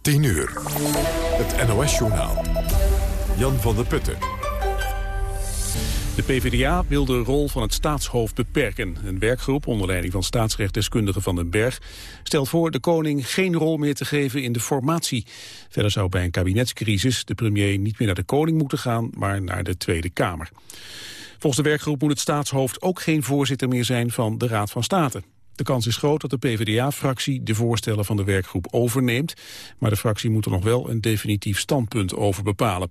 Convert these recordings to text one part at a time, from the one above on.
10 uur. Het NOS-journaal. Jan van der Putten. De PvdA wil de rol van het staatshoofd beperken. Een werkgroep onder leiding van staatsrechtdeskundige Van den Berg... stelt voor de koning geen rol meer te geven in de formatie. Verder zou bij een kabinetscrisis de premier niet meer naar de koning moeten gaan... maar naar de Tweede Kamer. Volgens de werkgroep moet het staatshoofd ook geen voorzitter meer zijn van de Raad van State. De kans is groot dat de PvdA-fractie de voorstellen van de werkgroep overneemt, maar de fractie moet er nog wel een definitief standpunt over bepalen.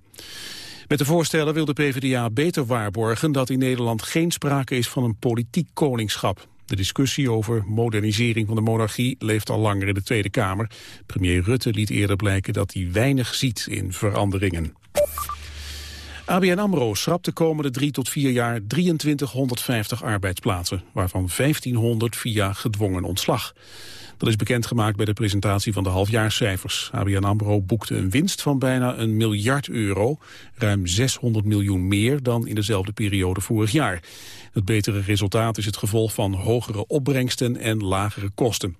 Met de voorstellen wil de PvdA beter waarborgen dat in Nederland geen sprake is van een politiek koningschap. De discussie over modernisering van de monarchie leeft al langer in de Tweede Kamer. Premier Rutte liet eerder blijken dat hij weinig ziet in veranderingen. ABN AMRO schrapt de komende drie tot vier jaar 2350 arbeidsplaatsen, waarvan 1500 via gedwongen ontslag. Dat is bekendgemaakt bij de presentatie van de halfjaarscijfers. ABN AMRO boekte een winst van bijna een miljard euro, ruim 600 miljoen meer dan in dezelfde periode vorig jaar. Het betere resultaat is het gevolg van hogere opbrengsten en lagere kosten.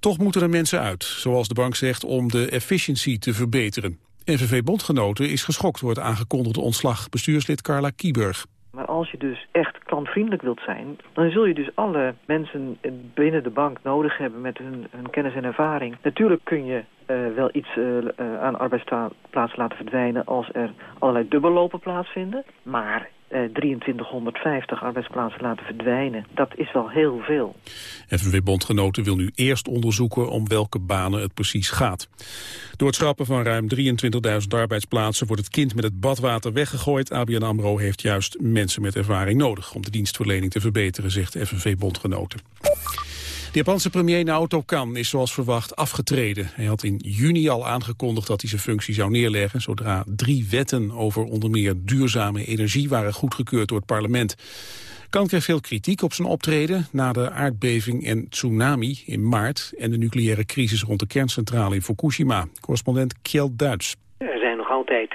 Toch moeten er mensen uit, zoals de bank zegt, om de efficiëntie te verbeteren. NVV-bondgenoten is geschokt door het aangekondigde ontslag. Bestuurslid Carla Kieburg. Maar als je dus echt klantvriendelijk wilt zijn... dan zul je dus alle mensen binnen de bank nodig hebben met hun, hun kennis en ervaring. Natuurlijk kun je uh, wel iets uh, aan arbeidsplaatsen laten verdwijnen... als er allerlei dubbellopen plaatsvinden. Maar 2350 arbeidsplaatsen laten verdwijnen. Dat is wel heel veel. FNV-bondgenoten wil nu eerst onderzoeken om welke banen het precies gaat. Door het schrappen van ruim 23.000 arbeidsplaatsen wordt het kind met het badwater weggegooid. ABN AMRO heeft juist mensen met ervaring nodig om de dienstverlening te verbeteren, zegt FNV-bondgenoten. Japanse premier Naoto Kan is zoals verwacht afgetreden. Hij had in juni al aangekondigd dat hij zijn functie zou neerleggen... zodra drie wetten over onder meer duurzame energie waren goedgekeurd door het parlement. Kan kreeg veel kritiek op zijn optreden na de aardbeving en tsunami in maart... en de nucleaire crisis rond de kerncentrale in Fukushima. Correspondent Kjell Duits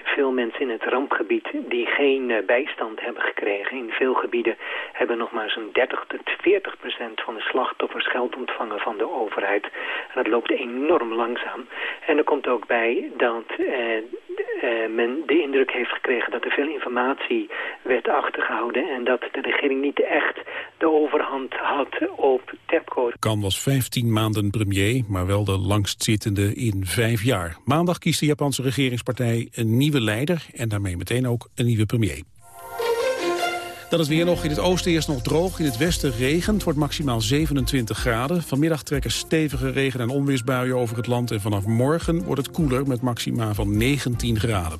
veel mensen in het rampgebied die geen uh, bijstand hebben gekregen. In veel gebieden hebben nog maar zo'n 30 tot 40 procent van de slachtoffers geld ontvangen van de overheid. En dat loopt enorm langzaam. En er komt ook bij dat uh, uh, men de indruk heeft gekregen dat er veel informatie werd achtergehouden en dat de regering niet echt de overhand had op TEPCO. Kan was 15 maanden premier, maar wel de langstzittende in vijf jaar. Maandag kiest de Japanse regeringspartij een nieuwe leider en daarmee meteen ook een nieuwe premier. Dan is weer nog in het oosten eerst nog droog. In het westen regent. Het wordt maximaal 27 graden. Vanmiddag trekken stevige regen- en onweersbuien over het land. En vanaf morgen wordt het koeler met maxima van 19 graden.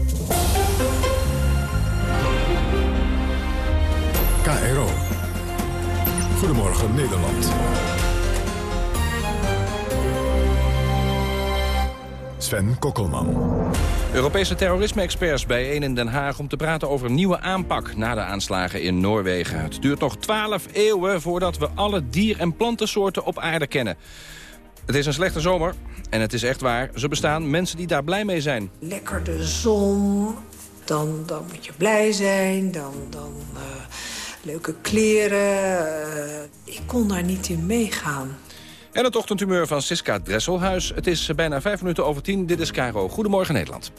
Goedemorgen Nederland. Sven Kokkelman. Europese terrorisme-experts bijeen in Den Haag om te praten over een nieuwe aanpak na de aanslagen in Noorwegen. Het duurt nog twaalf eeuwen voordat we alle dier- en plantensoorten op aarde kennen. Het is een slechte zomer en het is echt waar. Ze bestaan mensen die daar blij mee zijn. Lekker de zon, dan, dan moet je blij zijn, dan... dan uh leuke kleren. Uh, ik kon daar niet in meegaan. En het ochtendhumeur van Siska Dresselhuis. Het is bijna vijf minuten over tien. Dit is Caro. Goedemorgen Nederland.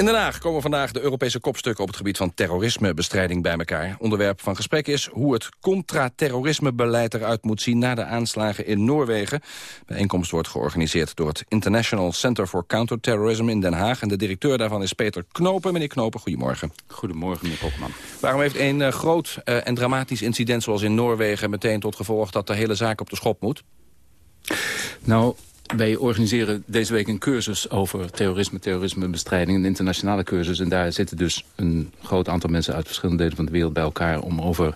In Den Haag komen vandaag de Europese kopstukken op het gebied van terrorismebestrijding bij elkaar. Onderwerp van gesprek is hoe het contra-terrorismebeleid eruit moet zien na de aanslagen in Noorwegen. De bijeenkomst wordt georganiseerd door het International Center for Counterterrorism in Den Haag. En de directeur daarvan is Peter Knopen. Meneer Knopen, goedemorgen. Goedemorgen, meneer Kokman. Waarom heeft een uh, groot uh, en dramatisch incident zoals in Noorwegen meteen tot gevolg dat de hele zaak op de schop moet? Nou, wij organiseren deze week een cursus over terrorisme, terrorismebestrijding, een internationale cursus. En daar zitten dus een groot aantal mensen uit verschillende delen van de wereld bij elkaar om over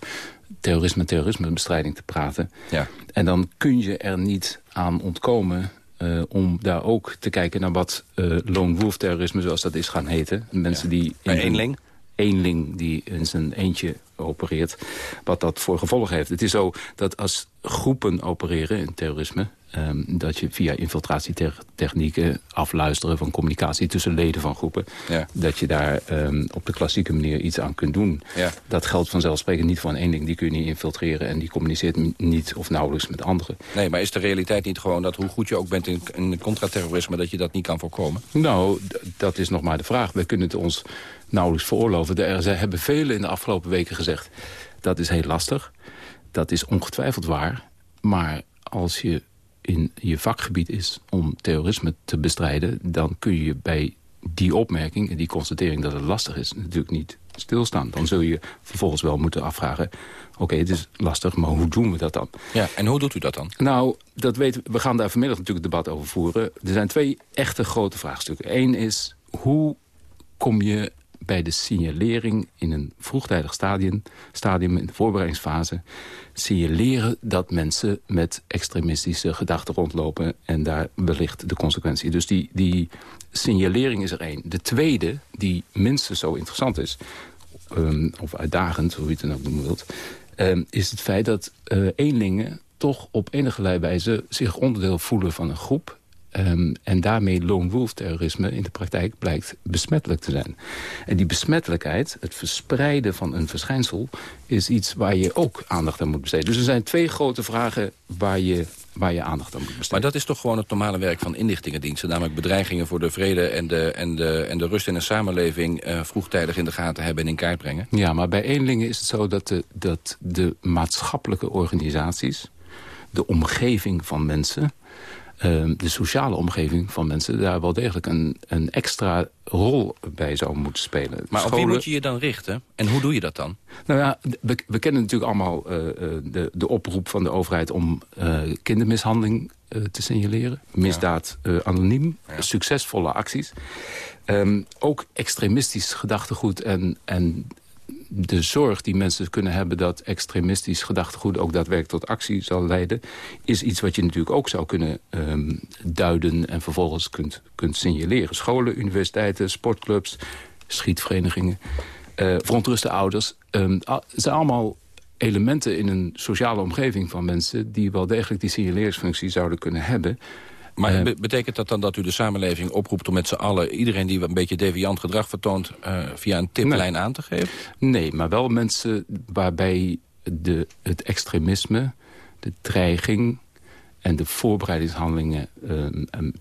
terrorisme terrorismebestrijding te praten. Ja. En dan kun je er niet aan ontkomen uh, om daar ook te kijken naar wat uh, lone wolf terrorisme, zoals dat is gaan heten. Mensen ja. die... Bij eenling? Eenling die in zijn eentje opereert, wat dat voor gevolgen heeft. Het is zo dat als groepen opereren in terrorisme... Dat je via infiltratietechnieken afluisteren van communicatie tussen leden van groepen... Dat je daar op de klassieke manier iets aan kunt doen. Ja. Dat geldt vanzelfsprekend niet voor een eenling. Die kun je niet infiltreren en die communiceert niet of nauwelijks met anderen. Nee, maar is de realiteit niet gewoon dat hoe goed je ook bent in, in contraterrorisme... dat je dat niet kan voorkomen? Nou, dat is nog maar de vraag. We kunnen het ons nauwelijks veroorloven. Er hebben velen in de afgelopen weken gezegd... dat is heel lastig, dat is ongetwijfeld waar... maar als je in je vakgebied is om terrorisme te bestrijden... dan kun je bij die opmerking en die constatering dat het lastig is... natuurlijk niet stilstaan. Dan zul je vervolgens wel moeten afvragen... oké, het is lastig, maar hoe doen we dat dan? Ja, en hoe doet u dat dan? Nou, dat weten we. we gaan daar vanmiddag natuurlijk het debat over voeren. Er zijn twee echte grote vraagstukken. Eén is, hoe kom je bij de signalering in een vroegtijdig stadium, stadium in de voorbereidingsfase... signaleren dat mensen met extremistische gedachten rondlopen... en daar wellicht de consequentie. Dus die, die signalering is er één. De tweede, die minstens zo interessant is... Um, of uitdagend, hoe je het dan ook noemen wilt... Um, is het feit dat uh, eenlingen toch op enige wijze zich onderdeel voelen van een groep Um, en daarmee lone wolf terrorisme in de praktijk blijkt besmettelijk te zijn. En die besmettelijkheid, het verspreiden van een verschijnsel... is iets waar je ook aandacht aan moet besteden. Dus er zijn twee grote vragen waar je, waar je aandacht aan moet besteden. Maar dat is toch gewoon het normale werk van inlichtingendiensten... namelijk bedreigingen voor de vrede en de, en de, en de rust in een samenleving... Uh, vroegtijdig in de gaten hebben en in kaart brengen? Ja, maar bij eenlingen is het zo dat de, dat de maatschappelijke organisaties... de omgeving van mensen de sociale omgeving van mensen... daar wel degelijk een, een extra rol bij zou moeten spelen. Maar Scholen... op wie moet je je dan richten? En hoe doe je dat dan? Nou ja, we, we kennen natuurlijk allemaal uh, de, de oproep van de overheid... om uh, kindermishandeling te signaleren. Misdaad anoniem, ja. succesvolle acties. Um, ook extremistisch gedachtegoed en, en de zorg die mensen kunnen hebben... dat extremistisch gedachtegoed ook daadwerkelijk tot actie zal leiden... is iets wat je natuurlijk ook zou kunnen um, duiden... en vervolgens kunt, kunt signaleren. Scholen, universiteiten, sportclubs, schietverenigingen... Uh, verontruste ouders. Um, zijn allemaal elementen in een sociale omgeving van mensen... die wel degelijk die signaleringsfunctie zouden kunnen hebben... Maar uh, betekent dat dan dat u de samenleving oproept om met z'n allen... iedereen die een beetje deviant gedrag vertoont... Uh, via een tiplijn nee. aan te geven? Nee, maar wel mensen waarbij de, het extremisme, de dreiging... en de voorbereidingshandelingen uh,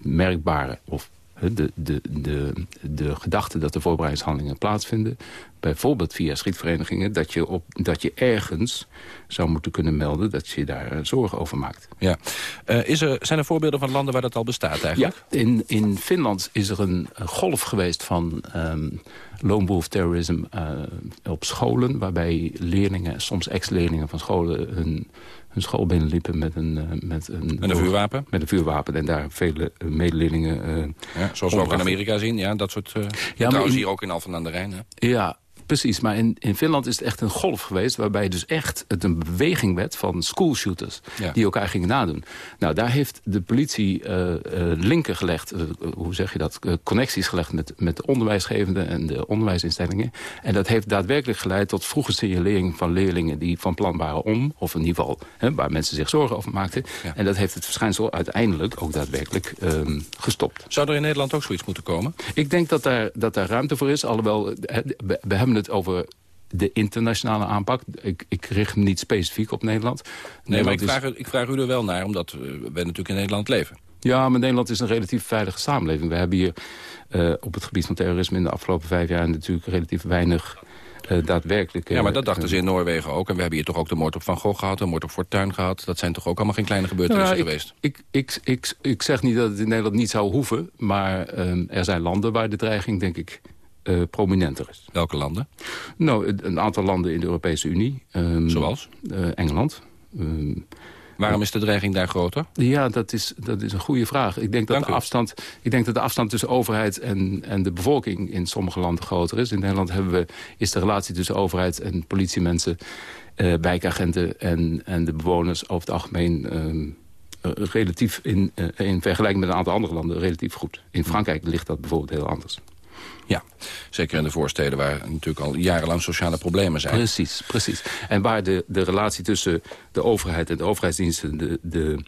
merkbare of de, de, de, de gedachte dat de voorbereidingshandelingen plaatsvinden... bijvoorbeeld via schietverenigingen... dat je, op, dat je ergens zou moeten kunnen melden dat je daar zorgen over maakt. Ja. Uh, is er, zijn er voorbeelden van landen waar dat al bestaat eigenlijk? Ja, in, in Finland is er een, een golf geweest van um, lone wolf terrorism uh, op scholen... waarbij leerlingen, soms ex-leerlingen van scholen... hun hun school binnenliepen met een... Uh, met een, met een vuurwapen? Met een vuurwapen. En daar vele uh, medeleerlingen... Uh, ja, zoals we ook in Amerika zien. Ja, dat soort... ja, trouwens hier ook in Alphen aan de Rijn. Hè? Ja, Precies, maar in, in Finland is het echt een golf geweest... waarbij dus echt het een beweging werd van schoolshooters... Ja. die elkaar gingen nadoen. Nou, daar heeft de politie uh, uh, linken gelegd... Uh, hoe zeg je dat? connecties gelegd met, met de onderwijsgevenden en de onderwijsinstellingen. En dat heeft daadwerkelijk geleid tot vroege signalering van leerlingen... die van plan waren om, of in ieder geval hè, waar mensen zich zorgen over maakten. Ja. En dat heeft het verschijnsel uiteindelijk ook daadwerkelijk um, gestopt. Zou er in Nederland ook zoiets moeten komen? Ik denk dat daar, dat daar ruimte voor is, alhoewel we hebben het over de internationale aanpak. Ik, ik richt me niet specifiek op Nederland. Nee, maar ik vraag, ik vraag u er wel naar, omdat we natuurlijk in Nederland leven. Ja, maar Nederland is een relatief veilige samenleving. We hebben hier uh, op het gebied van terrorisme in de afgelopen vijf jaar... natuurlijk relatief weinig uh, daadwerkelijk... ja, maar dat dachten ze in Noorwegen ook. En we hebben hier toch ook de moord op Van Gogh gehad... de moord op Fortuin gehad. Dat zijn toch ook allemaal geen kleine gebeurtenissen nou, geweest? Ik, ik, ik, ik, zeg niet dat het in Nederland niet zou hoeven... maar uh, er zijn landen waar de dreiging, denk ik, uh, prominenter is. Welke landen? Nou, een aantal landen in de Europese Unie. Um, Zoals? Uh, Engeland. Um, Waarom is de dreiging daar groter? Ja, dat is, dat is een goede vraag. Ik denk, dat de afstand, ik denk dat de afstand tussen overheid en, en de bevolking in sommige landen groter is. In Nederland hebben we, is de relatie tussen overheid en politiemensen, uh, wijkagenten en, en de bewoners over het algemeen... Uh, relatief in, in vergelijking met een aantal andere landen relatief goed. In Frankrijk ligt dat bijvoorbeeld heel anders. Ja, zeker in de voorsteden waar natuurlijk al jarenlang sociale problemen zijn. Precies, precies. En waar de, de relatie tussen de overheid en de overheidsdiensten... de, de,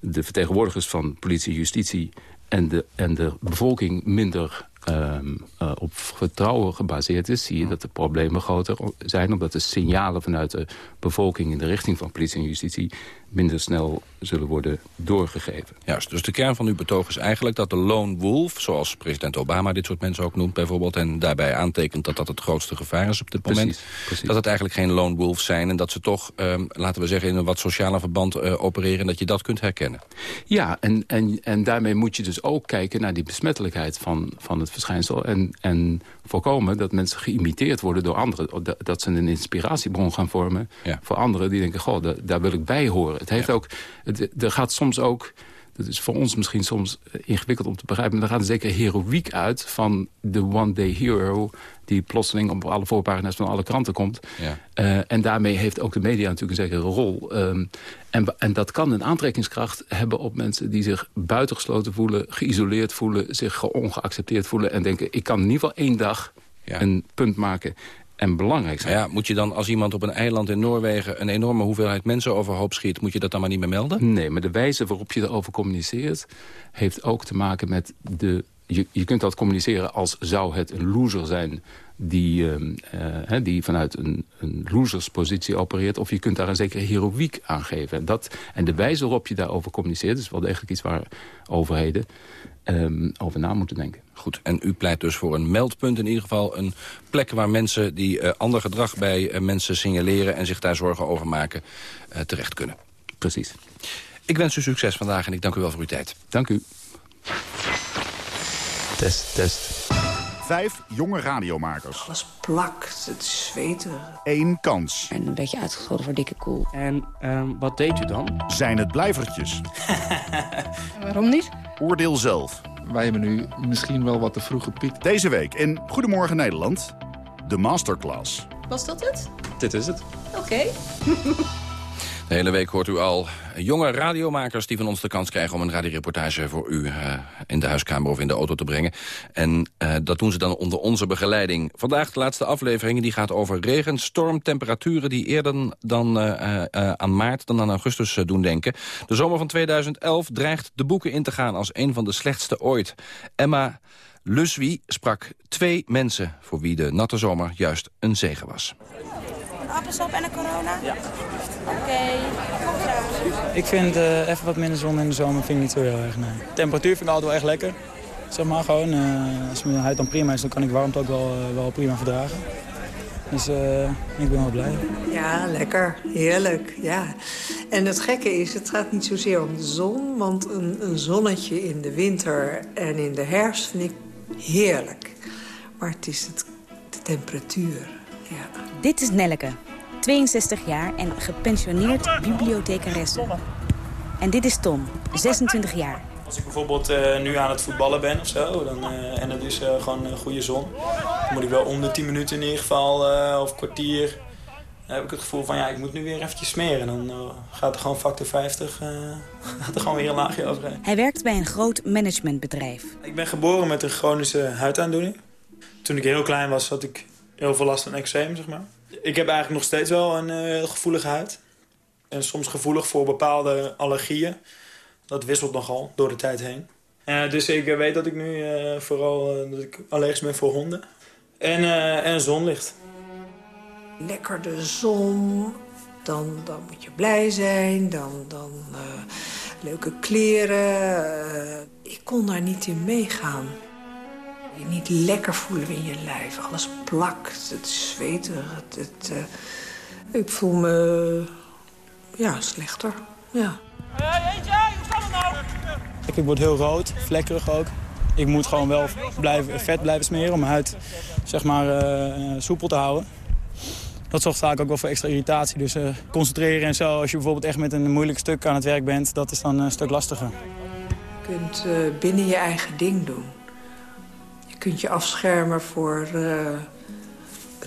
de vertegenwoordigers van politie justitie en de, en de bevolking minder um, uh, op vertrouwen gebaseerd is... zie je dat de problemen groter zijn... omdat de signalen vanuit de bevolking in de richting van politie en justitie... minder snel zullen worden doorgegeven. Juist, dus de kern van uw betoog is eigenlijk dat de lone wolf... zoals president Obama dit soort mensen ook noemt bijvoorbeeld... en daarbij aantekent dat dat het grootste gevaar is op dit moment... Precies, dat het eigenlijk geen lone wolves zijn... en dat ze toch, um, laten we zeggen, in een wat sociale verband uh, opereren... en dat je dat kunt herkennen. Ja, en, en, en daarmee moet je dus ook kijken naar die besmettelijkheid van, van het verschijnsel... En, en voorkomen dat mensen geïmiteerd worden door anderen. Dat, dat ze een inspiratiebron gaan vormen ja. voor anderen die denken... goh, daar, daar wil ik bij horen. Het heeft Ja. ook, het, er gaat soms ook... Dat is voor ons misschien soms eh, ingewikkeld om te begrijpen... maar er gaat een zekere heroïek uit van de one-day hero... die plotseling op alle voorpagina's van alle kranten komt. Ja. Uh, en daarmee heeft ook de media natuurlijk een zekere rol. Um, en, en dat kan een aantrekkingskracht hebben op mensen die zich buitengesloten voelen... geïsoleerd voelen, zich ongeaccepteerd voelen... en denken, ik kan in ieder geval één dag Ja. een punt maken en belangrijk zijn. Ja, moet je dan als iemand op een eiland in Noorwegen... een enorme hoeveelheid mensen overhoop schiet... moet je dat dan maar niet meer melden? Nee, maar de wijze waarop je erover communiceert... heeft ook te maken met de... Je, je kunt dat communiceren als zou het een loser zijn... die, uh, uh, die vanuit een, een loserspositie opereert... of je kunt daar een zekere heroïek aan geven. En, dat, en de wijze waarop je daarover communiceert... is wel degelijk iets waar overheden um, over na moeten denken. Goed, en u pleit dus voor een meldpunt in ieder geval. Een plek waar mensen die uh, ander gedrag bij uh, mensen signaleren... en zich daar zorgen over maken, terecht kunnen. Precies. Ik wens u succes vandaag en ik dank u wel voor uw tijd. Dank u. Test, test. Vijf jonge radiomakers. Alles plakt, het is zweterig. Eén kans. En een beetje uitgeschoten voor dikke koel. En um, wat deed u dan? Zijn het blijvertjes? Waarom niet? Oordeel zelf. Wij hebben nu misschien wel wat te vroeg gepiekt. Deze week in Goedemorgen Nederland, de masterclass. Was dat het? Dit is het. Oké. Okay. De hele week hoort u al jonge radiomakers die van ons de kans krijgen... om een radioreportage voor u uh, in de huiskamer of in de auto te brengen. En uh, dat doen ze dan onder onze begeleiding. Vandaag de laatste aflevering die gaat over regen, storm, temperaturen... die eerder dan uh, aan maart dan aan augustus doen denken. De zomer van 2011 dreigt de boeken in te gaan als een van de slechtste ooit. Emma Luswi sprak twee mensen voor wie de natte zomer juist een zegen was. Een appelsap en een corona? Ja. Oké, okay. Ik vind uh, even wat minder zon in de zomer vind ik niet zo heel erg, nee. Temperatuur vind ik altijd wel echt lekker. Zeg maar gewoon, uh, als mijn huid dan prima is, dan kan ik warmte ook wel, uh, wel prima verdragen. Dus uh, ik ben wel blij. Ja, lekker. Heerlijk, ja. En het gekke is, het gaat niet zozeer om de zon... want een, een zonnetje in de winter en in de herfst vind ik heerlijk. Maar het is het, de temperatuur, ja. Dit is Nelleke, 62 jaar en gepensioneerd bibliothecaresse. En dit is Tom, 26 jaar. Als ik bijvoorbeeld uh, nu aan het voetballen ben of zo, dan, uh, en het is uh, gewoon een goede zon... dan moet ik wel om de 10 minuten in ieder geval, of kwartier... dan heb ik het gevoel van, ja, ik moet nu weer eventjes smeren. Dan gaat er gewoon factor 50, gaat er gewoon weer een laagje overheen. Hij werkt bij een groot managementbedrijf. Ik ben geboren met een chronische huidaandoening. Toen ik heel klein was, had ik heel veel last van eczeem, zeg maar. Ik heb eigenlijk nog steeds wel een uh, gevoelige huid. En soms gevoelig voor bepaalde allergieën. Dat wisselt nogal door de tijd heen. Uh, dus ik uh, weet dat ik nu vooral dat ik allergisch ben voor honden. En, en zonlicht. Lekker de zon, dan, dan moet je blij zijn, dan, dan leuke kleren. Ik kon daar niet in meegaan. Je niet lekker voelen in je lijf. Alles plakt, het is zweterig. Het, het, uh, ik voel me ja, slechter. Ja. Hey, eentje, hoe staat het nou? Ik word heel rood, vlekkerig ook. Ik moet gewoon wel blijven, vet blijven smeren om mijn huid zeg maar, uh, soepel te houden. Dat zorgt vaak ook wel voor extra irritatie. Dus uh, concentreren en zo, als je bijvoorbeeld echt met een moeilijk stuk aan het werk bent... dat is dan een stuk lastiger. Je kunt uh, binnen je eigen ding doen. Kunt je afschermen voor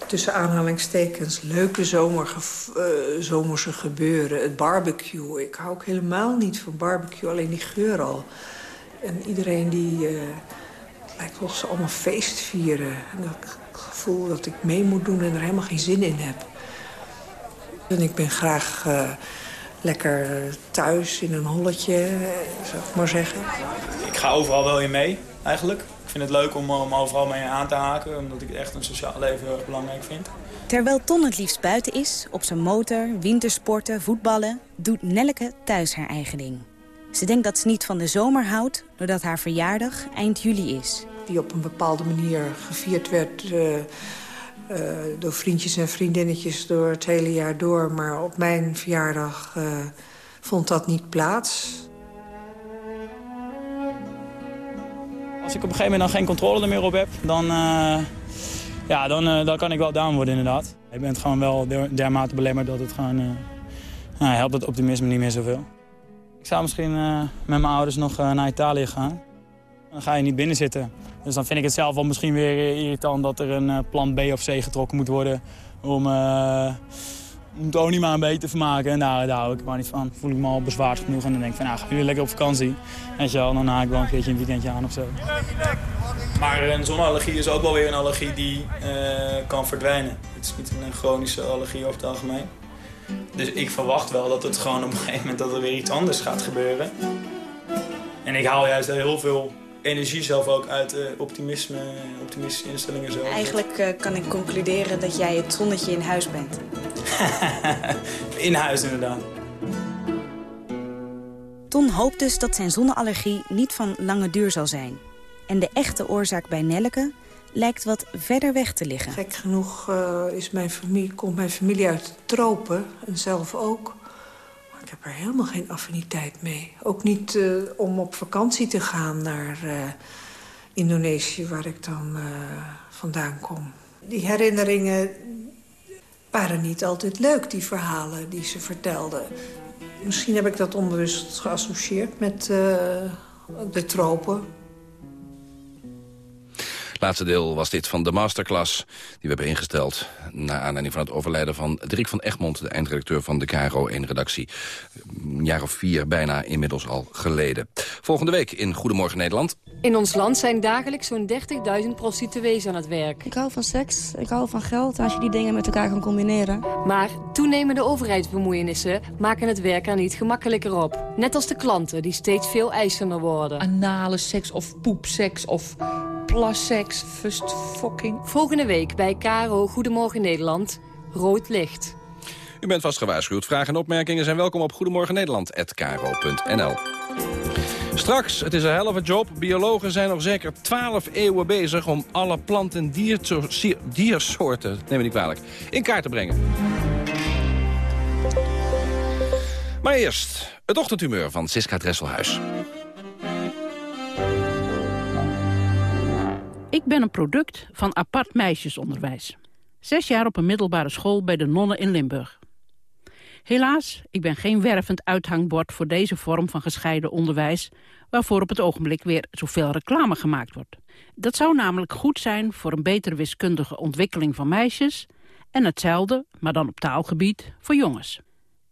tussen aanhalingstekens leuke zomerge, uh, zomerse gebeuren. Het barbecue. Ik hou ook helemaal niet van barbecue, alleen die geur al. En iedereen die... Uh, lijkt wel ze allemaal feest vieren. En dat gevoel dat ik mee moet doen en er helemaal geen zin in heb. En ik ben graag lekker thuis in een holletje, zou ik maar zeggen. Ik ga overal wel in mee, eigenlijk vind het leuk om, om overal mee aan te haken. Omdat ik echt een sociaal leven heel erg belangrijk vind. Terwijl Ton het liefst buiten is, op zijn motor, wintersporten, voetballen... doet Nelleke thuis haar eigen ding. Ze denkt dat ze niet van de zomer houdt, doordat haar verjaardag eind juli is. Die op een bepaalde manier gevierd werd... Uh, uh, door vriendjes en vriendinnetjes door het hele jaar door. Maar op mijn verjaardag uh, vond dat niet plaats. Als ik op een gegeven moment dan geen controle er meer op heb, dan, uh, ja, dan, uh, dan kan ik wel down worden inderdaad. Je bent gewoon wel dermate belemmerd dat het gewoon... Uh, nou, helpt het optimisme niet meer zoveel. Ik zou misschien met mijn ouders nog naar Italië gaan. Dan ga je niet binnen zitten. Dus dan vind ik het zelf wel misschien weer irritant dat er een plan B of C getrokken moet worden... om om het ook maar beter te maken. En daar, daar hou ik maar niet van. Voel ik me al bezwaard genoeg. En dan denk ik van, nou, ga jullie lekker op vakantie. Je wel, dan haak ik wel een keertje een weekendje aan of zo. Maar een zonneallergie is ook wel weer een allergie die uh, kan verdwijnen. Het is niet een chronische allergie over het algemeen. Dus ik verwacht wel dat het gewoon op een gegeven moment dat er weer iets anders gaat gebeuren. En ik haal juist heel veel energie zelf ook uit uh, optimisme, optimistische instellingen. Zo. Eigenlijk uh, kan ik concluderen dat jij het zonnetje in huis bent. in huis inderdaad. Ton hoopt dus dat zijn zonneallergie niet van lange duur zal zijn. En de echte oorzaak bij Nelleke lijkt wat verder weg te liggen. Gek genoeg uh, is mijn familie, komt mijn familie uit de tropen en zelf ook. Ik heb er helemaal geen affiniteit mee. Ook niet uh, om op vakantie te gaan naar uh, Indonesië, waar ik dan vandaan kom. Die herinneringen waren niet altijd leuk, die verhalen die ze vertelden. Misschien heb ik dat onbewust geassocieerd met de tropen. Laatste deel was dit van de masterclass die we hebben ingesteld... naar aanleiding van het overlijden van Dirk van Egmond... de eindredacteur van de KRO 1-redactie. Een jaar of vier bijna inmiddels al geleden. Volgende week in Goedemorgen Nederland. In ons land zijn dagelijks zo'n 30.000 prostituees aan het werk. Ik hou van seks, ik hou van geld als je die dingen met elkaar kan combineren. Maar toenemende overheidsbemoeienissen maken het werk er niet gemakkelijker op. Net als de klanten die steeds veel eisender worden. Anale seks of poepseks of plasseks, fust fucking. Volgende week bij Caro Goedemorgen Nederland, Rood Licht. U bent vast gewaarschuwd. Vragen en opmerkingen zijn welkom op goedemorgennederland.kro.nl. Straks, het is een helft job. Biologen zijn nog zeker 12 eeuwen bezig om alle plant- en diersoorten, neem me niet kwalijk, in kaart te brengen. Maar eerst het ochtendhumeur van Siska Dresselhuis. Ik ben een product van apart meisjesonderwijs. Zes jaar op een middelbare school bij de nonnen in Limburg. Helaas, ik ben geen wervend uithangbord voor deze vorm van gescheiden onderwijs... waarvoor op het ogenblik weer zoveel reclame gemaakt wordt. Dat zou namelijk goed zijn voor een betere wiskundige ontwikkeling van meisjes... en hetzelfde, maar dan op taalgebied, voor jongens.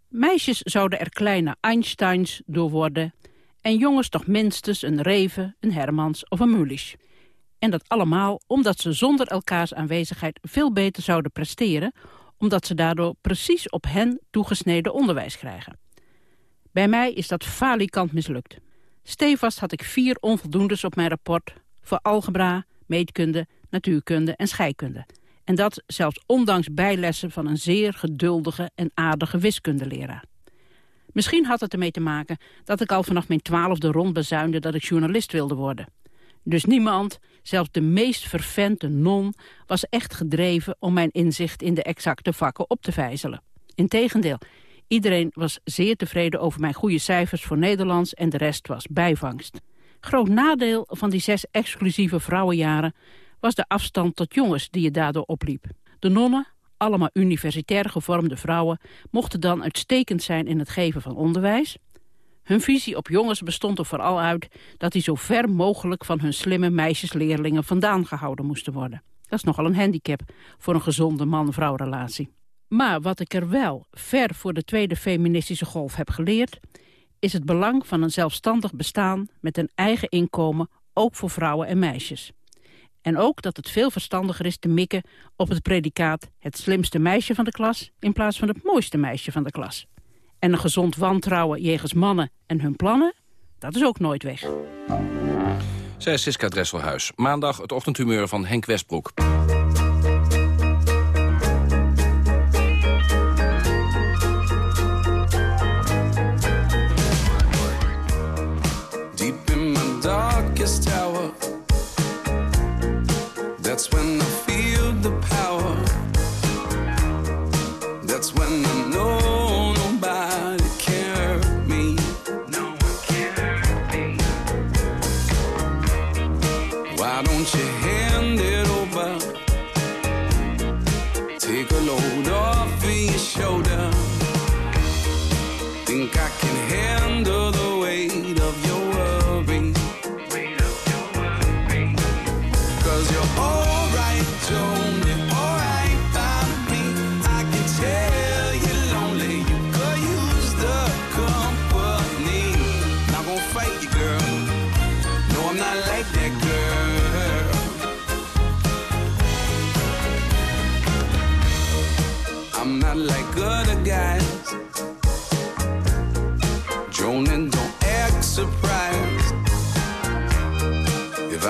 Meisjes zouden er kleine Einsteins door worden... en jongens toch minstens een Reven, een Hermans of een Mulisch. En dat allemaal omdat ze zonder elkaars aanwezigheid veel beter zouden presteren omdat ze daardoor precies op hen toegesneden onderwijs krijgen. Bij mij is dat falikant mislukt. Stevast had ik vier onvoldoendes op mijn rapport voor algebra, meetkunde, natuurkunde en scheikunde. En dat zelfs ondanks bijlessen van een zeer geduldige en aardige wiskundeleraar. Misschien had het ermee te maken dat ik al vanaf mijn twaalfde rond bezuinde dat ik journalist wilde worden. Dus niemand, zelfs de meest vervente non, was echt gedreven om mijn inzicht in de exacte vakken op te vijzelen. Integendeel, iedereen was zeer tevreden over mijn goede cijfers voor Nederlands en de rest was bijvangst. Groot nadeel van die zes exclusieve vrouwenjaren was de afstand tot jongens die je daardoor opliep. De nonnen, allemaal universitair gevormde vrouwen, mochten dan uitstekend zijn in het geven van onderwijs. Hun visie op jongens bestond er vooral uit dat die zo ver mogelijk van hun slimme meisjesleerlingen vandaan gehouden moesten worden. Dat is nogal een handicap voor een gezonde man-vrouw relatie. Maar wat ik er wel ver voor de tweede feministische golf heb geleerd... is het belang van een zelfstandig bestaan met een eigen inkomen... ook voor vrouwen en meisjes. En ook dat het veel verstandiger is te mikken op het predicaat... het slimste meisje van de klas in plaats van het mooiste meisje van de klas. En een gezond wantrouwen jegens mannen en hun plannen, dat is ook nooit weg. Zij is Siska Dresselhuis. Maandag het ochtendhumeur van Henk Westbroek.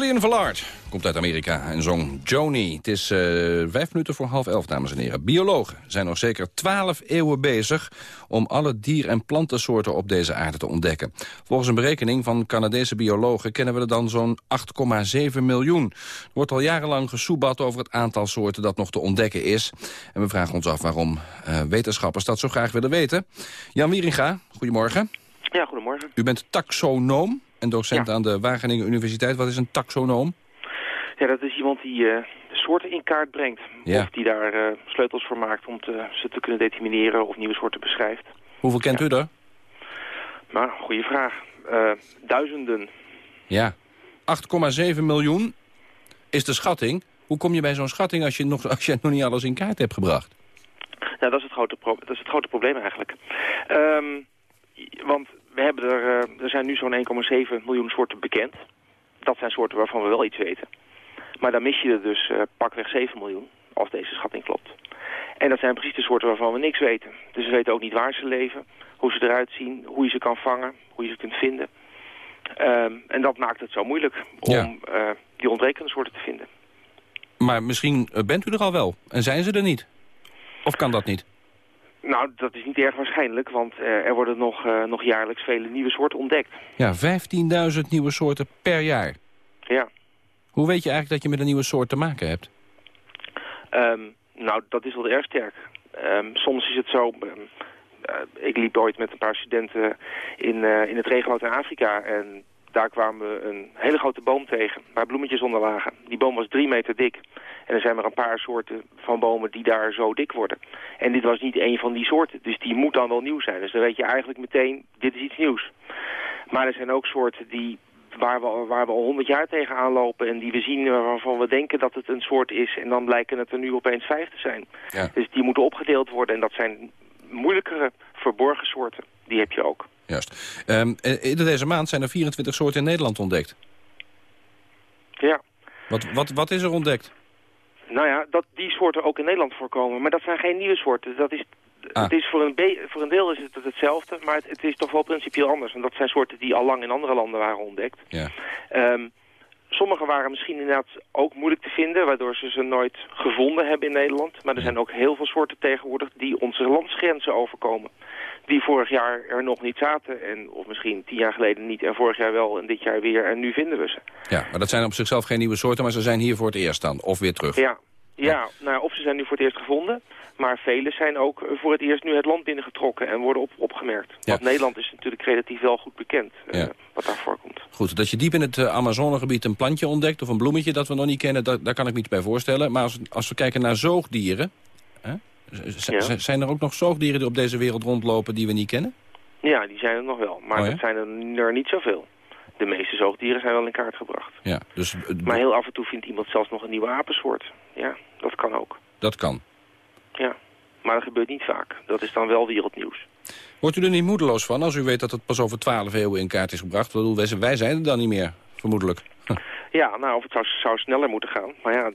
Julian Vallard komt uit Amerika en zong Joni. Het is eh, vijf minuten voor half elf, dames en heren. Biologen zijn nog zeker twaalf eeuwen bezig... om alle dier- en plantensoorten op deze aarde te ontdekken. Volgens een berekening van Canadese biologen... kennen we er dan zo'n 8,7 miljoen. Er wordt al jarenlang gesoebat over het aantal soorten dat nog te ontdekken is. En we vragen ons af waarom eh, wetenschappers dat zo graag willen weten. Jan Wieringa, goedemorgen. Ja, goedemorgen. U bent taxonoom en docent aan de Wageningen Universiteit. Wat is een taxonoom? Ja, dat is iemand die eh, de soorten in kaart brengt. Ja. Of die daar eh, sleutels voor maakt om te, ze te kunnen determineren of nieuwe soorten beschrijft. Hoeveel kent u er? Maar, goede vraag. Eh, duizenden. Ja. 8,7 miljoen is de schatting. Hoe kom je bij zo'n schatting als je, nog, als je nog niet alles in kaart hebt gebracht? Nou, dat is het grote, pro dat is het grote probleem eigenlijk. Ehm, want we hebben er, eh, er zijn nu zo'n 1,7 miljoen soorten bekend. Dat zijn soorten waarvan we wel iets weten. Maar dan mis je er dus eh, pakweg 7 miljoen, als deze schatting klopt. En dat zijn precies de soorten waarvan we niks weten. Dus we weten ook niet waar ze leven, hoe ze eruit zien, hoe je ze kan vangen, hoe je ze kunt vinden. Ehm, en dat maakt het zo moeilijk om Ja. eh, die ontbrekende soorten te vinden. Maar misschien bent u er al wel en zijn ze er niet. Of kan dat niet? Nou, dat is niet erg waarschijnlijk, want eh, er worden nog, eh, nog jaarlijks vele nieuwe soorten ontdekt. Ja, 15.000 nieuwe soorten per jaar. Ja. Hoe weet je eigenlijk dat je met een nieuwe soort te maken hebt? Ehm, nou, dat is wel erg sterk. Ehm, soms is het zo... ehm, eh, ik liep ooit met een paar studenten in, in het regenwoud in Afrika... en daar kwamen we een hele grote boom tegen, waar bloemetjes onder lagen. Die boom was drie meter dik. En er zijn maar een paar soorten van bomen die daar zo dik worden. En dit was niet één van die soorten, dus die moet dan wel nieuw zijn. Dus dan weet je eigenlijk meteen, dit is iets nieuws. Maar er zijn ook soorten die, waar, we, al- waar we al honderd jaar tegen aanlopen... en die we zien waarvan we denken dat het een soort is... en dan blijken het er nu opeens vijf te zijn. Ja. Dus die moeten opgedeeld worden en dat zijn moeilijkere, verborgen soorten. Die heb je ook. Juist. Eerder deze maand zijn er 24 soorten in Nederland ontdekt. Ja. Wat, wat, wat is er ontdekt? Nou ja, dat die soorten ook in Nederland voorkomen. Maar dat zijn geen nieuwe soorten. Dat is, Ah. het is voor, een voor een deel is het hetzelfde, maar het, het is toch wel principieel anders. En dat zijn soorten die al lang in andere landen waren ontdekt. Ja. Ehm, sommige waren misschien inderdaad ook moeilijk te vinden, waardoor ze ze nooit gevonden hebben in Nederland. Maar er zijn ook heel veel soorten tegenwoordig die onze landsgrenzen overkomen. Die vorig jaar er nog niet zaten, en, of misschien tien jaar geleden niet, en vorig jaar wel, en dit jaar weer, en nu vinden we ze. Ja, maar dat zijn op zichzelf geen nieuwe soorten, maar ze zijn hier voor het eerst dan. Of weer terug. Ja, ja nou, of ze zijn nu voor het eerst gevonden, maar vele zijn ook voor het eerst nu het land binnengetrokken en worden op, opgemerkt. Want Nederland is natuurlijk relatief wel goed bekend eh, wat daar voorkomt. Goed, dat je diep in het eh, Amazonegebied een plantje ontdekt... of een bloemetje dat we nog niet kennen, daar, daar kan ik me iets bij voorstellen. Maar als, als we kijken naar zoogdieren... Hè, Ja. zijn er ook nog zoogdieren die op deze wereld rondlopen die we niet kennen? Ja, die zijn er nog wel, maar Oh dat zijn er, er niet zoveel. De meeste zoogdieren zijn wel in kaart gebracht. Ja, dus eh, Maar heel af en toe vindt iemand zelfs nog een nieuwe apensoort. Ja, dat kan ook. dat kan. Ja, maar dat gebeurt niet vaak. Dat is dan wel wereldnieuws. Wordt u er niet moedeloos van als u weet dat het pas over twaalf eeuwen in kaart is gebracht? Bedoel, wij, zijn- er dan niet meer, vermoedelijk. Ja, nou, of het zou, zou sneller moeten gaan. Maar ja,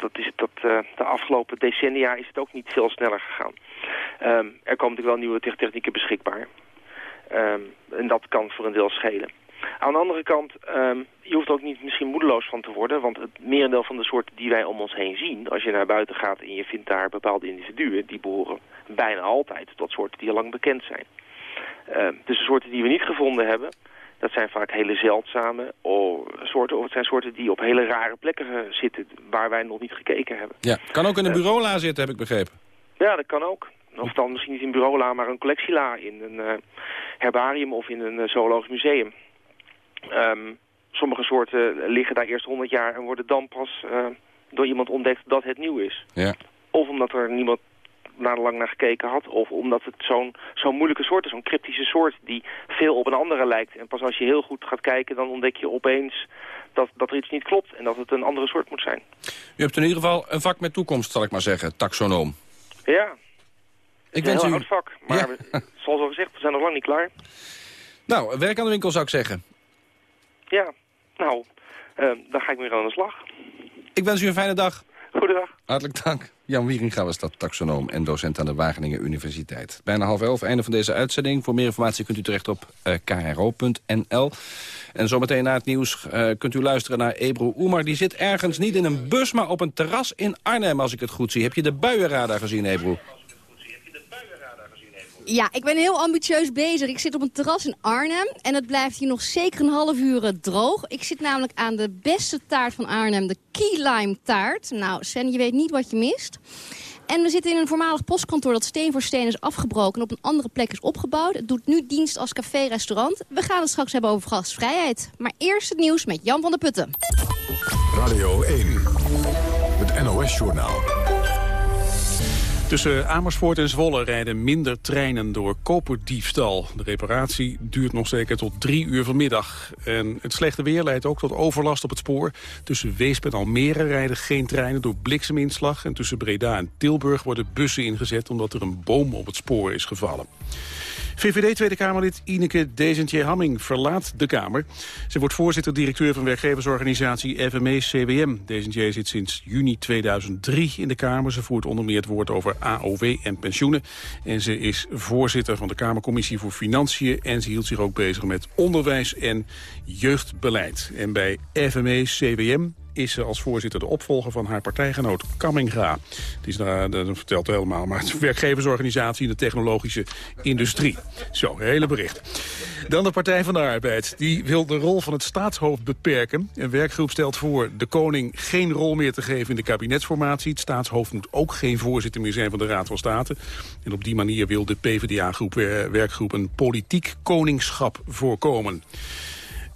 dat is, dat, eh, de afgelopen decennia is het ook niet veel sneller gegaan. Ehm, er komen natuurlijk wel nieuwe tech- technieken beschikbaar. Ehm, en dat kan voor een deel schelen. Aan de andere kant, ehm, je hoeft er ook niet misschien moedeloos van te worden. Want het merendeel van de soorten die wij om ons heen zien... als je naar buiten gaat en je vindt daar bepaalde individuen... die behoren bijna altijd tot soorten die al lang bekend zijn. Ehm, dus de soorten die we niet gevonden hebben... dat zijn vaak hele zeldzame soorten... of het zijn soorten die op hele rare plekken eh, zitten... waar wij nog niet gekeken hebben. Ja, kan ook in een bureaula zitten, heb ik begrepen. Ja, dat kan ook. Of dan misschien niet in een bureaula, maar een collectiela in een eh, herbarium of in een eh, zoologisch museum. Ehm, sommige soorten liggen daar eerst 100 jaar en worden dan pas eh, door iemand ontdekt dat het nieuw is. Ja. Of omdat er niemand naar lang naar gekeken had. Of omdat het zo'n zo'n moeilijke soort is, zo'n cryptische soort die veel op een andere lijkt. En pas als je heel goed gaat kijken, dan ontdek je opeens dat, dat er iets niet klopt. En dat het een andere soort moet zijn. U hebt in ieder geval een vak met toekomst, zal ik maar zeggen, taxonoom. Ja, Ik wens een u... heel oud vak. Maar zoals al gezegd, we zijn nog lang niet klaar. Nou, werk aan de winkel zou ik zeggen. Ja, nou, eh, dan ga ik weer aan de slag. Ik wens u een fijne dag. Goedendag. Hartelijk dank. Jan Wieringa was dat taxonoom en docent aan de Wageningen Universiteit. Bijna half elf, einde van deze uitzending. Voor meer informatie kunt u terecht op uh, kro.nl. En zometeen na het nieuws uh, kunt u luisteren naar Ebro Oemar. Die zit ergens niet in een bus, maar op een terras in Arnhem, als ik het goed zie. Heb je de buienradar gezien, Ebro? Ja, ik ben heel ambitieus bezig. Ik zit op een terras in Arnhem en het blijft hier nog zeker een half uur eh, droog. Ik zit namelijk aan de beste taart van Arnhem, de Key Lime taart. Nou, Sen, je weet niet wat je mist. En we zitten in een voormalig postkantoor dat steen voor steen is afgebroken... en op een andere plek is opgebouwd. Het doet nu dienst als café-restaurant. We gaan het straks hebben over gastvrijheid. Maar eerst het nieuws met Jan van der Putten. Radio 1, het NOS-journaal. Tussen Amersfoort en Zwolle rijden minder treinen door koperdiefstal. De reparatie duurt nog zeker tot drie uur vanmiddag. En het slechte weer leidt ook tot overlast op het spoor. Tussen Weesp en Almere rijden geen treinen door blikseminslag. En tussen Breda en Tilburg worden bussen ingezet... omdat er een boom op het spoor is gevallen. VVD Tweede Kamerlid Ineke Desentje-Hamming verlaat de Kamer. Ze wordt voorzitter-directeur van werkgeversorganisatie FME-CWM. Desentje zit sinds juni 2003 in de Kamer. Ze voert onder meer het woord over AOW en pensioenen. En ze is voorzitter van de Kamercommissie voor Financiën... en ze hield zich ook bezig met onderwijs en jeugdbeleid. En bij FME-CWM is ze als voorzitter de opvolger van haar partijgenoot Kamminga. Die daar, dat vertelt helemaal, maar het werkgeversorganisatie in de technologische industrie. Zo, hele bericht. Dan de Partij van de Arbeid. Die wil de rol van het staatshoofd beperken. Een werkgroep stelt voor de koning geen rol meer te geven in de kabinetsformatie. Het staatshoofd moet ook geen voorzitter meer zijn van de Raad van State. En op die manier wil de PvdA-groep werkgroep een politiek koningschap voorkomen.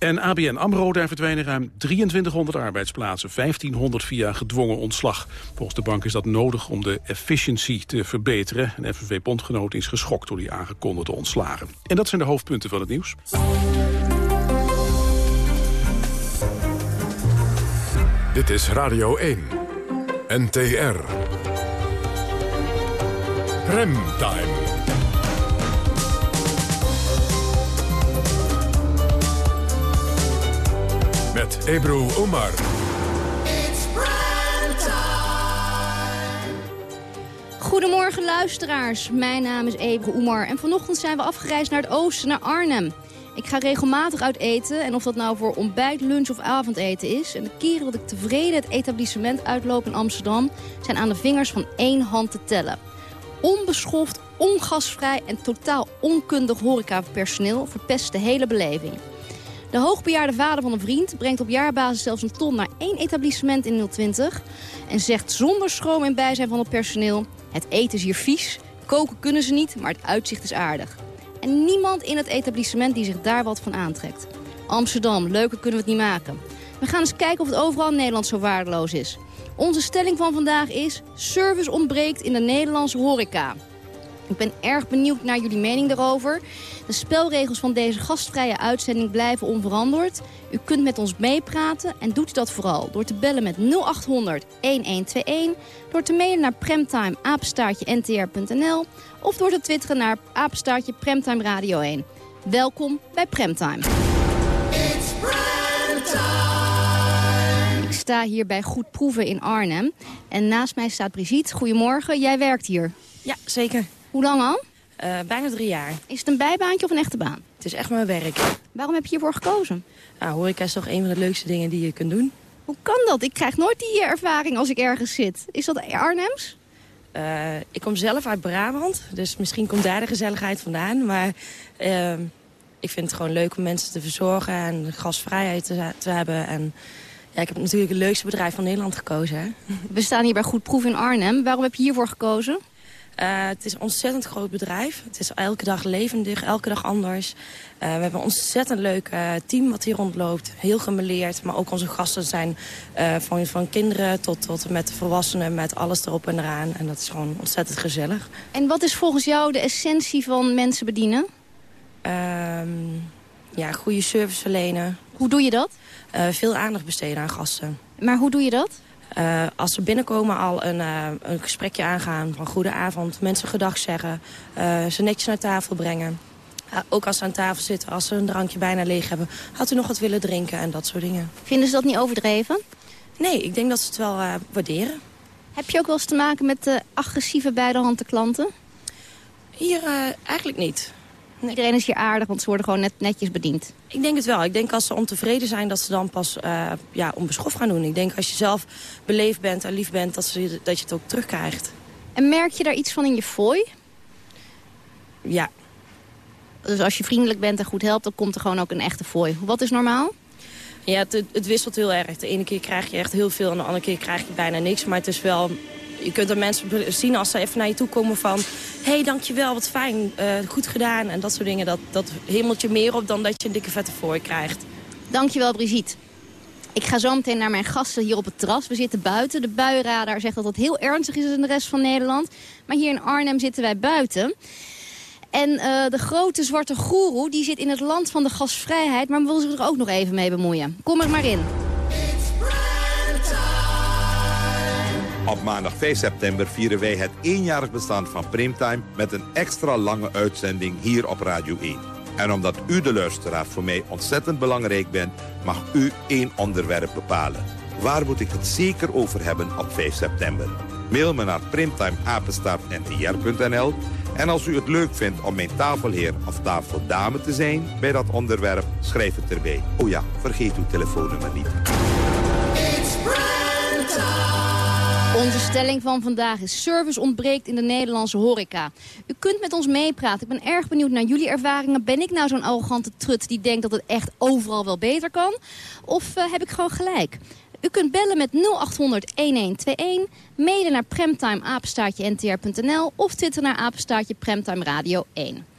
En ABN AMRO, daar verdwijnen ruim 2300 arbeidsplaatsen. 1500 via gedwongen ontslag. Volgens de bank is dat nodig om de efficiëntie te verbeteren. En FNV-bondgenoot is geschokt door die aangekondigde ontslagen. En dat zijn de hoofdpunten van het nieuws. Dit is Radio 1. NTR. Remtime. Met Ebru Omar. Goedemorgen luisteraars, mijn naam is Ebru Oemar en vanochtend zijn we afgereisd naar het oosten, naar Arnhem. Ik ga regelmatig uit eten en of dat nou voor ontbijt, lunch of avondeten is. En de keren dat ik tevreden het etablissement uitloop in Amsterdam zijn aan de vingers van één hand te tellen. Onbeschoft, ongasvrij en totaal onkundig horecapersoneel verpest de hele beleving. De hoogbejaarde vader van een vriend brengt op jaarbasis zelfs een ton naar één etablissement in 020... en zegt zonder schroom in bijzijn van het personeel... het eten is hier vies, koken kunnen ze niet, maar het uitzicht is aardig. En niemand in het etablissement die zich daar wat van aantrekt. Amsterdam, leuker kunnen we het niet maken. We gaan eens kijken of het overal in Nederland zo waardeloos is. Onze stelling van vandaag is... service ontbreekt in de Nederlandse horeca. Ik ben erg benieuwd naar jullie mening daarover. De spelregels van deze gastvrije uitzending blijven onveranderd. U kunt met ons meepraten en doet dat vooral door te bellen met 0800 1121... door te mailen naar premtime ntr.nl of door te twitteren naar apenstaartje Premtime Radio 1. Welkom bij Premtime. Ik sta hier bij Goed Proeven in Arnhem. En naast mij staat Brigitte. Goedemorgen, jij werkt hier. Ja, zeker. Hoe lang al? Uh, bijna drie jaar. Is het een bijbaantje of een echte baan? Het is echt mijn werk. Waarom heb je hiervoor gekozen? Nou, horeca is toch een van de leukste dingen die je kunt doen. Hoe kan dat? Ik krijg nooit die ervaring als ik ergens zit. Is dat Arnhems? Uh, ik kom zelf uit Brabant, dus misschien komt daar de gezelligheid vandaan. Maar uh, ik vind het gewoon leuk om mensen te verzorgen en gastvrijheid te, te hebben. En ja, ik heb natuurlijk het leukste bedrijf van Nederland gekozen. Hè? We staan hier bij Goed Proef in Arnhem. Waarom heb je hiervoor gekozen? Uh, het is een ontzettend groot bedrijf. Het is elke dag levendig, elke dag anders. Uh, we hebben een ontzettend leuk uh, team wat hier rondloopt. Heel gemeleerd, maar ook onze gasten zijn van, van kinderen tot, tot met volwassenen... met alles erop en eraan. En dat is gewoon ontzettend gezellig. En wat is volgens jou de essentie van mensen bedienen? Ehm, ja, goede service verlenen. Hoe doe je dat? veel aandacht besteden aan gasten. Maar hoe doe je dat? Uh, als ze binnenkomen al een, uh, een gesprekje aangaan van goedenavond, mensen gedag zeggen, uh, ze netjes naar tafel brengen. ook als ze aan tafel zitten, als ze een drankje bijna leeg hebben, had u nog wat willen drinken en dat soort dingen. Vinden ze dat niet overdreven? Nee, ik denk dat ze het wel waarderen. Heb je ook wel eens te maken met de agressieve bij de handen klanten? Hier eigenlijk niet. Iedereen is hier aardig, want ze worden gewoon net, netjes bediend. Ik denk het wel. Ik denk als ze ontevreden zijn, dat ze dan pas uh, ja, onbeschoft gaan doen. Ik denk als je zelf beleefd bent en lief bent, dat, ze, dat je het ook terugkrijgt. En merk je daar iets van in je fooi? Ja. Dus als je vriendelijk bent en goed helpt, dan komt er gewoon ook een echte fooi. Wat is normaal? Ja, het, het, wisselt heel erg. De ene keer krijg je echt heel veel en de andere keer krijg je bijna niks. Maar het is wel... Je kunt er mensen zien als ze even naar je toe komen van... hé, hey, dankjewel, wat fijn, uh, goed gedaan. En dat soort dingen, dat, dat hemelt je meer op dan dat je een dikke vette fooi krijgt. Dankjewel, Brigitte. Ik ga zo meteen naar mijn gasten hier op het terras. We zitten buiten. De buienradar zegt dat het heel ernstig is in de rest van Nederland. Maar hier in Arnhem zitten wij buiten. En uh, de grote zwarte goeroe die zit in het land van de gasvrijheid... maar wil zich er ook nog even mee bemoeien. Kom er maar in. Op maandag 5 september vieren wij het eenjarig bestaan van Primetime... met een extra lange uitzending hier op Radio 1. En omdat u de luisteraar voor mij ontzettend belangrijk bent... mag u één onderwerp bepalen. Waar moet ik het zeker over hebben op 5 september? Mail me naar primtimeapenstaartntr.nl en als u het leuk vindt om mijn tafelheer of tafeldame te zijn bij dat onderwerp, schrijf het erbij. Oh ja, vergeet uw telefoonnummer niet. Onze stelling van vandaag is service ontbreekt in de Nederlandse horeca. U kunt met ons meepraten. Ik ben erg benieuwd naar jullie ervaringen. Ben ik nou zo'n arrogante trut die denkt dat het echt overal wel beter kan? Of uh, heb ik gewoon gelijk? U kunt bellen met 0800 1121, mailen naar premtimeapenstaartje-ntr.nl of twitter naar apenstaartje Premtime Radio 1.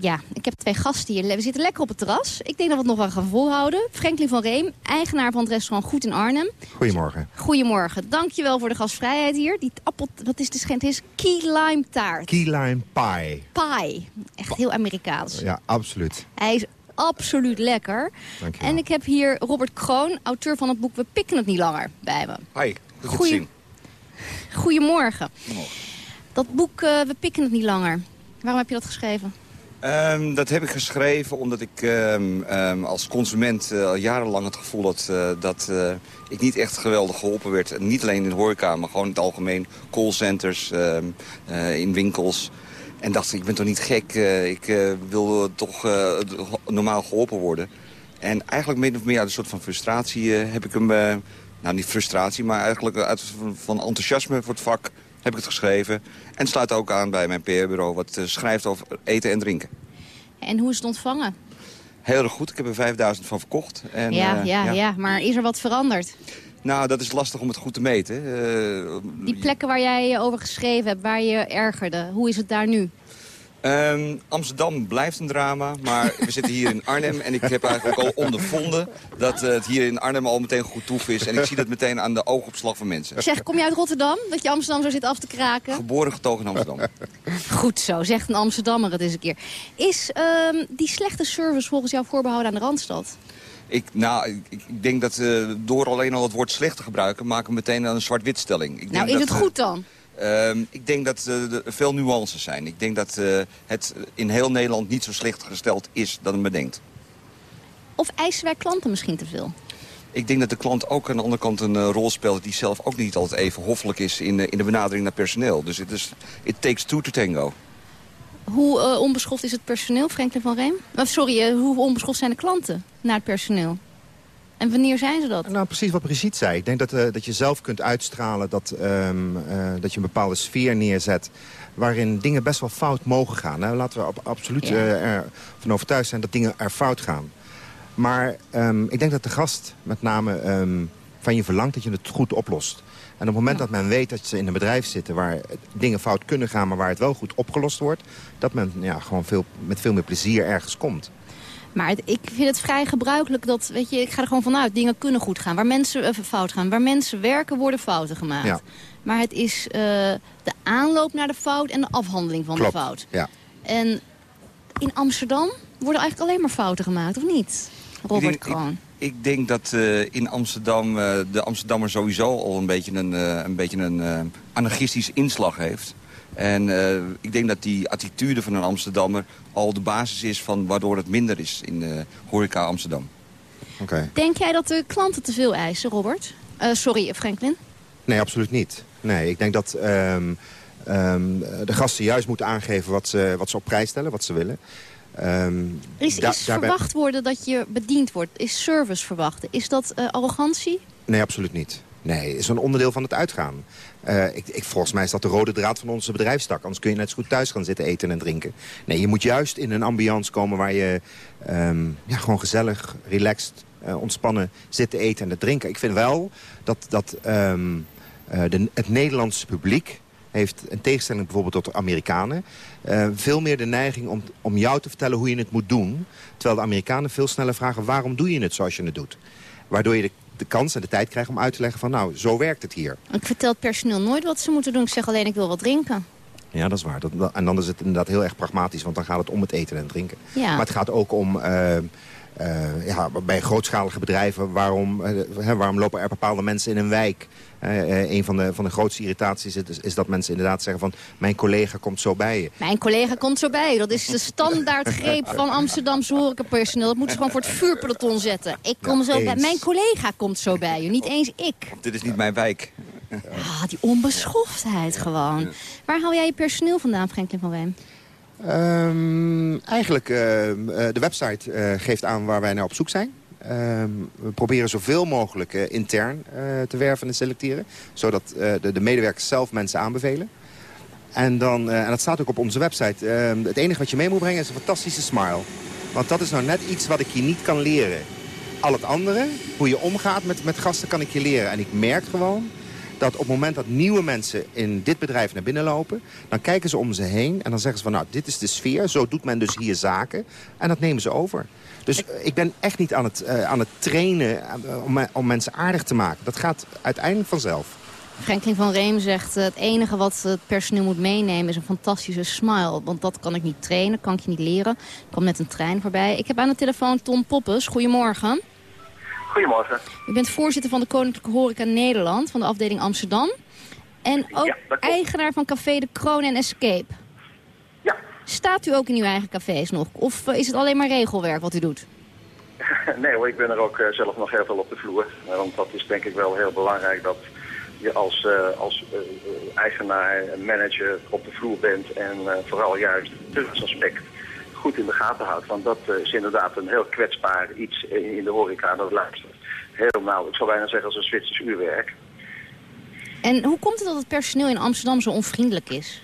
Ja, ik heb twee gasten hier. We zitten lekker op het terras. Ik denk dat we het nog wel gaan volhouden. Franklin van Reem, eigenaar van het restaurant Goed in Arnhem. Goedemorgen. Goedemorgen. Dankjewel voor de gastvrijheid hier. Die appel, wat is de? Het is key lime taart. Key lime pie. Pie. Echt heel Amerikaans. Ja, absoluut. Hij is absoluut lekker. Dankjewel. En ik heb hier Robert Kroon, auteur van het boek We pikken het niet langer, bij me. Hi, goed Goeie... zien. Goedemorgen. Dat boek uh, We pikken het niet langer. Waarom heb je dat geschreven? Um, dat heb ik geschreven omdat ik um, um, als consument uh, al jarenlang het gevoel had... Uh, dat uh, ik niet echt geweldig geholpen werd. Niet alleen in de horeca, maar gewoon in het algemeen. Callcenters, in winkels. En dacht, ik ben toch niet gek, ik wil toch normaal geholpen worden. En eigenlijk min of meer uit een soort van frustratie heb ik hem... nou, niet frustratie, maar eigenlijk uit van enthousiasme voor het vak heb ik het geschreven. En sluit ook aan bij mijn PR-bureau wat schrijft over eten en drinken. En hoe is het ontvangen? Heel erg goed, ik heb er 5000 van verkocht. En, ja, ja, ja, ja, maar is er wat veranderd? Nou, dat is lastig om het goed te meten. Uh, Die plekken waar jij over geschreven hebt, waar je ergerde, hoe is het daar nu? Um, Amsterdam blijft een drama, maar we zitten hier in Arnhem... en ik heb eigenlijk al ondervonden dat uh, het hier in Arnhem al meteen goed toef is. En ik zie dat meteen aan de oogopslag van mensen. Zeg, kom je uit Rotterdam, dat je Amsterdam zo zit af te kraken? Geboren getogen in Amsterdam. Goed zo, zegt een Amsterdammer het eens een keer. Is um, die slechte service volgens jou voorbehouden aan de Randstad? Ik, nou, ik, ik denk dat uh, door alleen al het woord slecht te gebruiken... maken we meteen een zwart-wit-stelling. Ik nou, is het goed dan? Uh, ik denk dat uh, er veel nuances zijn. Ik denk dat uh, het in heel Nederland niet zo slecht gesteld is dan men denkt. Of eisen wij klanten misschien te veel? Ik denk dat de klant ook aan de andere kant een rol speelt... die zelf ook niet altijd even hoffelijk is in, in de benadering naar personeel. Dus het is, it takes two to tango. Hoe onbeschoft is het personeel, Franklin van Reem? Sorry, hoe onbeschoft zijn de klanten naar het personeel? En wanneer zijn ze dat? Nou, precies wat Brigitte zei. Ik denk dat, uh, dat je zelf kunt uitstralen dat, um, uh, dat je een bepaalde sfeer neerzet... waarin dingen best wel fout mogen gaan. Hè? Laten we absoluut ja. uh, ervan overtuigd zijn dat dingen er fout gaan. Maar um, ik denk dat de gast met name um, van je verlangt dat je het goed oplost. En op het moment ja. dat men weet dat ze in een bedrijf zitten... waar dingen fout kunnen gaan, maar waar het wel goed opgelost wordt... dat men ja, gewoon veel, met veel meer plezier ergens komt. Maar het, ik vind het vrij gebruikelijk dat, weet je, ik ga er gewoon vanuit, dingen kunnen goed gaan. Waar mensen uh, fout gaan, waar mensen werken, worden fouten gemaakt. Ja. Maar het is uh, de aanloop naar de fout en de afhandeling van Klopt. de fout. Ja. En in Amsterdam worden eigenlijk alleen maar fouten gemaakt, of niet? Robert Kroon. Ik, ik, denk dat uh, in Amsterdam uh, de Amsterdammer sowieso al een beetje een, uh, een, beetje een anarchistisch inslag heeft. En uh, ik denk dat die attitude van een Amsterdammer al de basis is van waardoor het minder is in uh, horeca Amsterdam. Okay. Denk jij dat de klanten te veel eisen, Robert? Uh, sorry, Franklin. Nee, absoluut niet. Nee, ik denk dat ehm, ehm, de gasten juist moeten aangeven wat ze, wat ze op prijs stellen, wat ze willen. Ehm, Is, da- is daarbij- verwacht worden dat je bediend wordt? Is service verwachten? Is dat eh, arrogantie? Nee, absoluut niet. Nee, is een onderdeel van het uitgaan. Eh, ik, ik, volgens mij is dat de rode draad van onze bedrijfstak. Anders kun je net zo goed thuis gaan zitten eten en drinken. Nee, je moet juist in een ambiance komen waar je ehm, ja, gewoon gezellig, relaxed, eh, ontspannen zit te eten en te drinken. Ik vind wel dat, dat ehm, eh, de, het Nederlandse publiek heeft, in tegenstelling bijvoorbeeld tot de Amerikanen... veel meer de neiging om, om jou te vertellen hoe je het moet doen. Terwijl de Amerikanen veel sneller vragen waarom doe je het zoals je het doet. Waardoor je de, de kans en de tijd krijgt om uit te leggen van nou, zo werkt het hier. Ik vertel het personeel nooit wat ze moeten doen. Ik zeg alleen ik wil wat drinken. Ja, dat is waar. Dat, en dan is het inderdaad heel erg pragmatisch, want dan gaat het om het eten en drinken. Ja. Maar het gaat ook om, eh, eh, ja, bij grootschalige bedrijven, waarom, eh, hè, waarom lopen er bepaalde mensen in een wijk? Eh, eh, een van de, van de grootste irritaties is, is dat mensen inderdaad zeggen van, mijn collega komt zo bij je. Mijn collega komt zo bij. Dat is de standaardgreep van Amsterdamse horecapersoneel. Dat moeten ze gewoon voor het vuurpeloton zetten. Ik kom Ja, zo bij. Mijn collega komt zo bij je. Niet eens ik. Dit is niet mijn wijk. Ah, die onbeschoftheid gewoon. Waar haal jij je personeel vandaan, Franklin van Weem? Ehm, eigenlijk, eh, de website eh, geeft aan waar wij naar op zoek zijn. Ehm, we proberen zoveel mogelijk eh, intern eh, te werven en selecteren. Zodat eh, de, de medewerkers zelf mensen aanbevelen. En, dan, en dat staat ook op onze website. Ehm, het enige wat je mee moet brengen is een fantastische smile. Want dat is nou net iets wat ik je niet kan leren. Al het andere, hoe je omgaat met, met gasten, kan ik je leren. En ik merk gewoon dat op het moment dat nieuwe mensen in dit bedrijf naar binnen lopen... dan kijken ze om ze heen en dan zeggen ze van... nou, dit is de sfeer, zo doet men dus hier zaken. En dat nemen ze over. Dus eh, ik ben echt niet aan het, eh, aan het trainen eh, om, om mensen aardig te maken. Dat gaat uiteindelijk vanzelf. Franklin van Reem zegt, eh, het enige wat het personeel moet meenemen is een fantastische smile. Want dat kan ik niet trainen, kan ik je niet leren. Er kwam net een trein voorbij. Ik heb aan de telefoon Tom Poppes. Goedemorgen. Goedemorgen. U bent voorzitter van de Koninklijke Horeca Nederland, van de afdeling Amsterdam. En ook eigenaar van Café de Kroon en Escape. Ja. Staat u ook in uw eigen cafés nog? Of eh, is het alleen maar regelwerk wat u doet? nee hoor, ik ben er ook eh, zelf nog heel veel op de vloer. Eh, want dat is denk ik wel heel belangrijk dat je als, als eigenaar en manager op de vloer bent. En vooral juist het serviceaspect goed in de gaten houdt. Want dat eh, is inderdaad een heel kwetsbaar iets in, de horeca. Dat luistert heel nauw, ik zou bijna zeggen als een Zwitsers uurwerk. En hoe komt het dat het personeel in Amsterdam zo onvriendelijk is?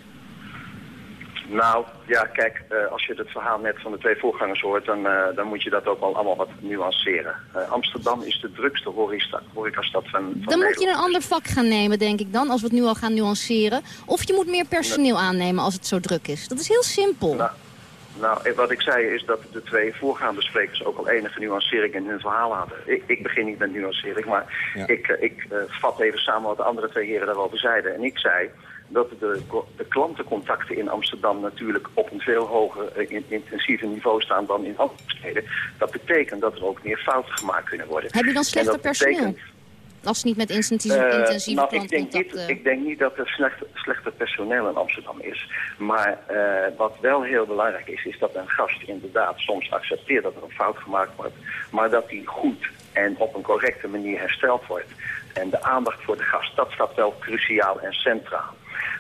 Nou, ja, kijk, eh, als je het verhaal net van de twee voorgangers hoort, dan, eh, dan moet je dat ook wel allemaal wat nuanceren. Amsterdam is de drukste horeca- horecastad van, van Dan Nederland. moet je een ander vak gaan nemen, denk ik dan, als we het nu al gaan nuanceren. Of je moet meer personeel aannemen als het zo druk is. Dat is heel simpel. Nou, eh, wat ik zei is dat de twee voorgaande sprekers ook al enige nuancering in hun verhaal hadden. Ik, ik begin niet met nuancering, maar ik, eh, ik eh, vat even samen wat de andere twee heren daarover zeiden. En ik zei dat de, de klantencontacten in Amsterdam natuurlijk op een veel hoger in- intensiever niveau staan dan in andere steden. Dat betekent dat er ook meer fouten gemaakt kunnen worden. Heb je dan slechter dat personeel? betekent- Als het niet met intensieve, eh, intensieve nou, ik denk, niet, klantcontacten... ik denk niet dat er slecht, slechter personeel in Amsterdam is. Maar eh, wat wel heel belangrijk is, is dat een gast inderdaad soms accepteert dat er een fout gemaakt wordt. Maar dat die goed en op een correcte manier hersteld wordt. En de aandacht voor de gast, dat staat wel cruciaal en centraal.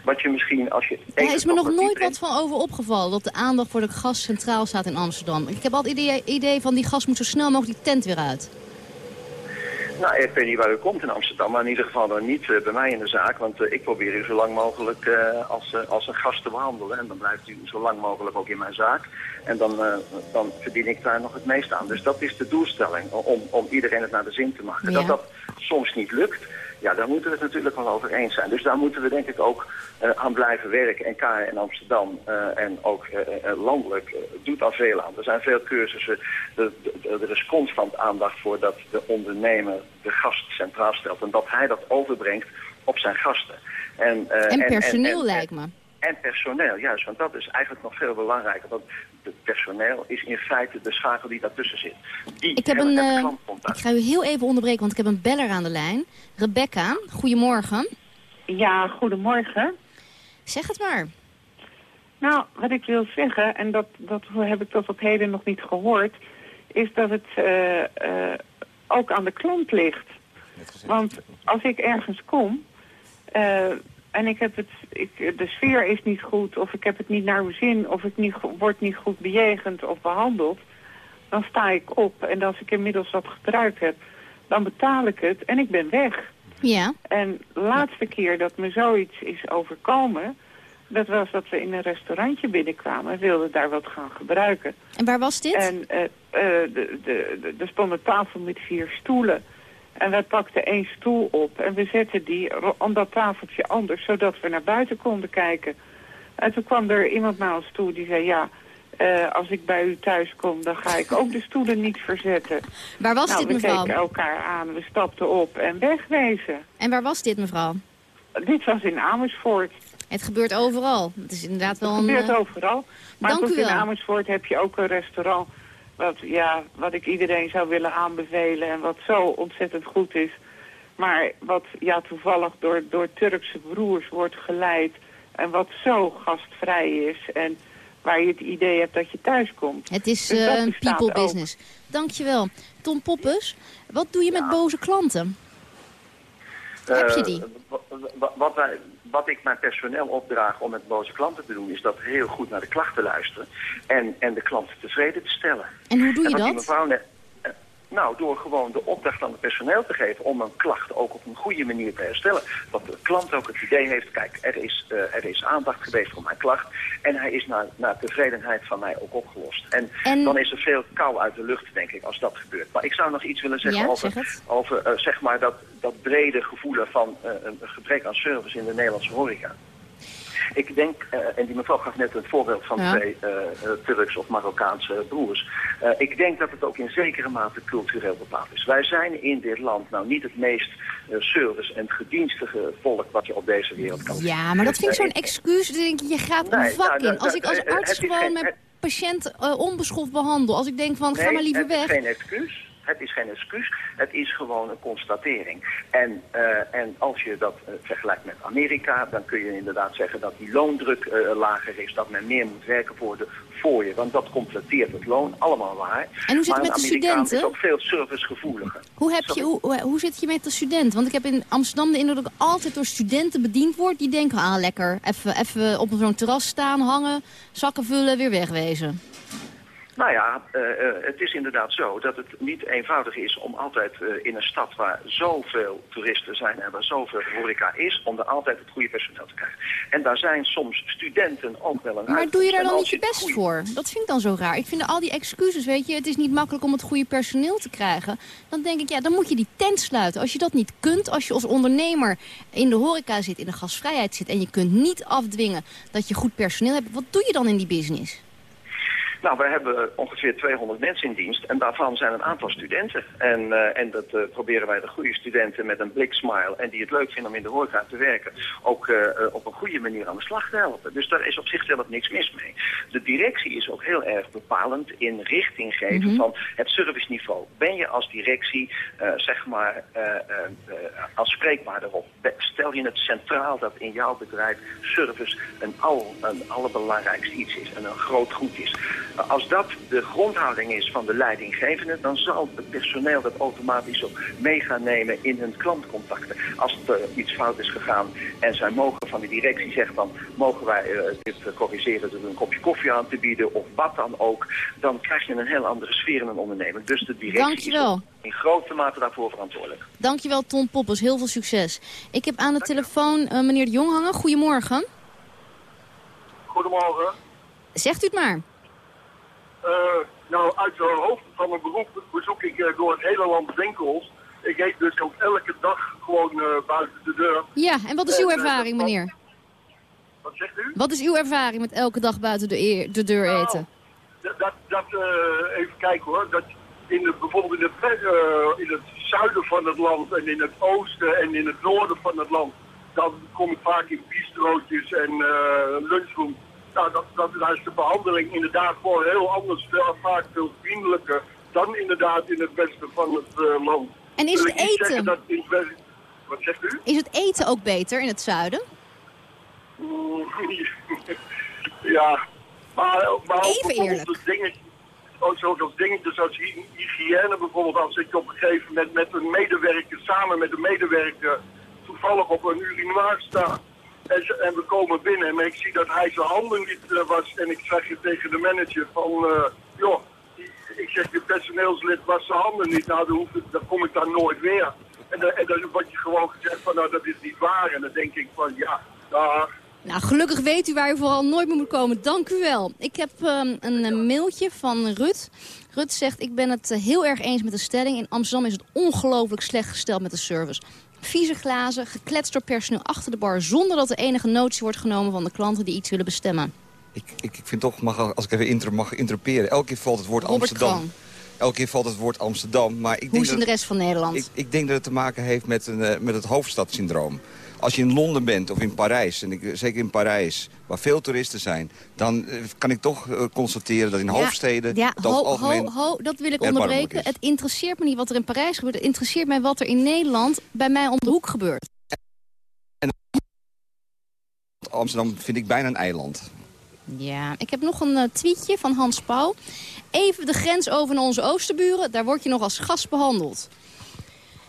Wat je misschien als je... Daar even is me nog nooit wat van over opgevallen. Dat de aandacht voor de gast centraal staat in Amsterdam. Ik heb altijd het idee, idee van die gast moet zo snel mogelijk die tent weer uit. Nou, ik weet niet waar u komt in Amsterdam, maar in ieder geval dan niet eh, bij mij in de zaak. Want eh, ik probeer u zo lang mogelijk eh, als, als een gast te behandelen. En dan blijft u zo lang mogelijk ook in mijn zaak. En dan, dan verdien ik daar nog het meest aan. Dus dat is de doelstelling, om, om iedereen het naar de zin te maken. Ja. Dat dat soms niet lukt, ja, daar moeten we het natuurlijk wel over eens zijn. Dus daar moeten we denk ik ook eh, aan blijven werken. En KR in Amsterdam eh, en ook eh, landelijk doet al veel aan. Er zijn veel cursussen. Er, is constant aandacht voor dat de ondernemer de gast centraal stelt. En dat hij dat overbrengt op zijn gasten. En, En personeel en- lijkt me. En personeel, juist, want dat is eigenlijk nog veel belangrijker. Want het personeel is in feite de schakel die daartussen zit. Die Ik, heb een, eh, klantcontact. ik ga u heel even onderbreken, want ik heb een beller aan de lijn. Rebecca, goedemorgen. Ja, goedemorgen. Zeg het maar. Nou, wat ik wil zeggen, en dat, dat heb ik tot op heden nog niet gehoord, is dat het eh, eh, ook aan de klant ligt. Want als ik ergens kom, eh, en ik heb het, ik, de sfeer is niet goed, of ik heb het niet naar mijn zin, of ik niet, word niet goed bejegend of behandeld, dan sta ik op. En als ik inmiddels wat gebruikt heb, dan betaal ik het en ik ben weg. Ja. En de laatste keer dat me zoiets is overkomen, dat was dat we in een restaurantje binnenkwamen en wilden daar wat gaan gebruiken. En waar was dit? En eh, eh, de, de, de, er stond een tafel met vier stoelen. En wij pakten één stoel op en we zetten die aan dat tafeltje anders, zodat we naar buiten konden kijken. En toen kwam er iemand naar ons toe die zei, ja, eh, als ik bij u thuis kom, dan ga ik ook de stoelen niet verzetten. Waar was nou, dit, we mevrouw? keken elkaar aan, we stapten op en wegwezen. En waar was dit, mevrouw? Dit was in Amersfoort. Het gebeurt overal. Het is inderdaad wel Het een... gebeurt eh, overal. Maar dank goed, u in. Amersfoort heb je ook een restaurant... Wat, ja, wat ik iedereen zou willen aanbevelen en wat zo ontzettend goed is. Maar wat ja, toevallig door, door Turkse broers wordt geleid... en wat zo gastvrij is en waar je het idee hebt dat je thuis komt. Het is Dus eh, een people ook. business. Dankjewel. Tom Poppes, wat doe je met boze klanten? Heb je die? Wa- wa- wat, wij, wat ik mijn personeel opdraag om met boze klanten te doen... is dat heel goed naar de klachten luisteren en, en de klanten tevreden te stellen. En hoe doe je dat? Nou, door gewoon de opdracht aan het personeel te geven om een klacht ook op een goede manier te herstellen. Dat de klant ook het idee heeft, kijk, er is, eh, er is aandacht geweest voor mijn klacht. En hij is naar, naar tevredenheid van mij ook opgelost. En, En- dan is er veel kou uit de lucht, denk ik, als dat gebeurt. Maar ik zou nog iets willen zeggen Ja, over, zeg over eh, zeg maar dat, dat brede gevoelen van eh, een gebrek aan service in de Nederlandse horeca. Ik denk, eh, en die mevrouw gaf net een voorbeeld van Ja. twee eh, eh, Turks of Marokkaanse broers. Ik denk dat het ook in zekere mate cultureel bepaald is. Wij zijn in dit land nou niet het meest service- en gedienstige volk wat je op deze wereld kan zien. Ja, maar dat vind ik zo'n excuus. Dan denk je gaat een vak nou, in. Als ik als het arts gewoon mijn het- patiënt onbeschoft behandel. Als ik denk van, ga maar liever het weg. geen excuus. Het is geen excuus. Het is gewoon een constatering. En, eh, en als je dat eh, vergelijkt met Amerika, dan kun je inderdaad zeggen dat die loondruk eh, lager is, dat men meer moet werken voor, de, voor je. Want dat completeert het loon, allemaal waar. En hoe zit maar het met de Amerikaan studenten? is ook veel servicegevoeliger. Hoe, heb je, hoe, hoe, hoe zit je met de student? Want ik heb in Amsterdam de indruk dat ik altijd door studenten bediend word. Die denken, ah lekker, even, even op zo'n terras staan, hangen, zakken vullen, weer wegwezen. Nou ja, eh, eh, het is inderdaad zo dat het niet eenvoudig is om altijd eh, in een stad waar zoveel toeristen zijn en waar zoveel horeca is, om er altijd het goede personeel te krijgen. En daar zijn soms studenten ook wel een Maar doe je daar dan niet je best voor? Dat vind ik dan zo raar. Ik vind al die excuses, weet je, het is niet makkelijk om het goede personeel te krijgen. Dan denk ik, ja, dan moet je die tent sluiten. Als je dat niet kunt, als je als ondernemer in de horeca zit, in de gasvrijheid zit... en je kunt niet afdwingen dat je goed personeel hebt, wat doe je dan in die business? Nou, we hebben ongeveer 200 mensen in dienst en daarvan zijn een aantal studenten. En, eh, en dat eh, proberen wij de goede studenten met een bliksmile en die het leuk vinden om in de horeca te werken, ook eh, op een goede manier aan de slag te helpen. Dus daar is op zichzelf niks mis mee. De directie is ook heel erg bepalend in richting geven Mhm. van het serviceniveau. Ben je als directie, zeg maar, aanspreekbaar daarop? Be- Stel je het centraal dat in jouw bedrijf service een, al, een allerbelangrijkste iets is en een groot goed is. Als dat de grondhouding is van de leidinggevende, dan zal het personeel dat automatisch ook mee gaan nemen in hun klantcontacten. Als er iets fout is gegaan en zij mogen van de directie zeggen van mogen wij eh, dit corrigeren door een kopje koffie aan te bieden of wat dan ook, dan krijg je een heel andere sfeer in een onderneming. Dus de directie Dankjewel. is in grote mate daarvoor verantwoordelijk. Dankjewel Tom Poppers, heel veel succes. Ik heb aan de telefoon eh, meneer de Jong hangen. Goedemorgen. Goedemorgen. Zegt u het maar. Eh, nou, uit de hoofd van mijn beroep bezoek ik eh, door het hele land winkels. Ik eet dus ook elke dag gewoon eh, buiten de deur. Ja, en wat is uw ervaring, meneer? Wat zegt u? Wat is uw ervaring met elke dag buiten de, de deur Nou, eten? Dat, dat, dat, eh, even kijken hoor. Dat in de, bijvoorbeeld in, de, in het zuiden van het land en in het oosten en in het noorden van het land. Dan kom ik vaak in bistrootjes en eh lunchroom. Nou, dat, dat, daar is de behandeling inderdaad gewoon heel anders, veel, vaak veel vriendelijker dan inderdaad in het westen van het eh, land. En is het eten? zeggen dat in het westen- Wat zegt u? Is het eten ook beter in het zuiden? Ja, maar, maar ook Even eerlijk. dingen, ook zoals dingetjes als hy- hygiëne bijvoorbeeld, als ik op een gegeven moment met een medewerker, samen met een medewerker, toevallig op een urinoir sta. En, we komen binnen en ik zie dat hij zijn handen niet eh, was. En ik zeg tegen de manager van, eh, joh, ik zeg je personeelslid was zijn handen niet. Nou, dan, hoef kom ik daar nooit weer. En, en dan wordt je gewoon gezegd van, nou, dat is niet waar. En dan denk ik van, ja. Nou, gelukkig weet u waar u vooral nooit meer moet komen. Dank u wel. Ik heb ehm, een eh, mailtje van Rut. Rut zegt, ik ben het heel erg eens met de stelling. In Amsterdam is het ongelooflijk slecht gesteld met de service. Vieze glazen, gekletst door personeel achter de bar... zonder dat er enige notie wordt genomen van de klanten die iets willen bestemmen. Ik, ik, ik vind toch, mag, als ik even inter, mag interperen... elke keer valt het woord Robert Amsterdam. Kroon. Elke keer valt het woord Amsterdam. Maar ik Hoe denk is in de rest van Nederland? ik, ik denk dat het te maken heeft met, een, eh, met het hoofdstadsyndroom. Als je in Londen bent of in Parijs, en ik, zeker in Parijs, waar veel toeristen zijn... dan eh, kan ik toch eh, constateren dat in hoofdsteden Ja, ho, ho, ho, dat wil ik onderbreken. Het interesseert me niet wat er in Parijs gebeurt. Het interesseert mij wat er in Nederland bij mij om de hoek gebeurt. Amsterdam vind ik bijna een eiland. Ja, ik heb nog een eh, tweetje van Hans Pauw. Even de grens over naar onze oosterburen. Daar word je nog als gast behandeld.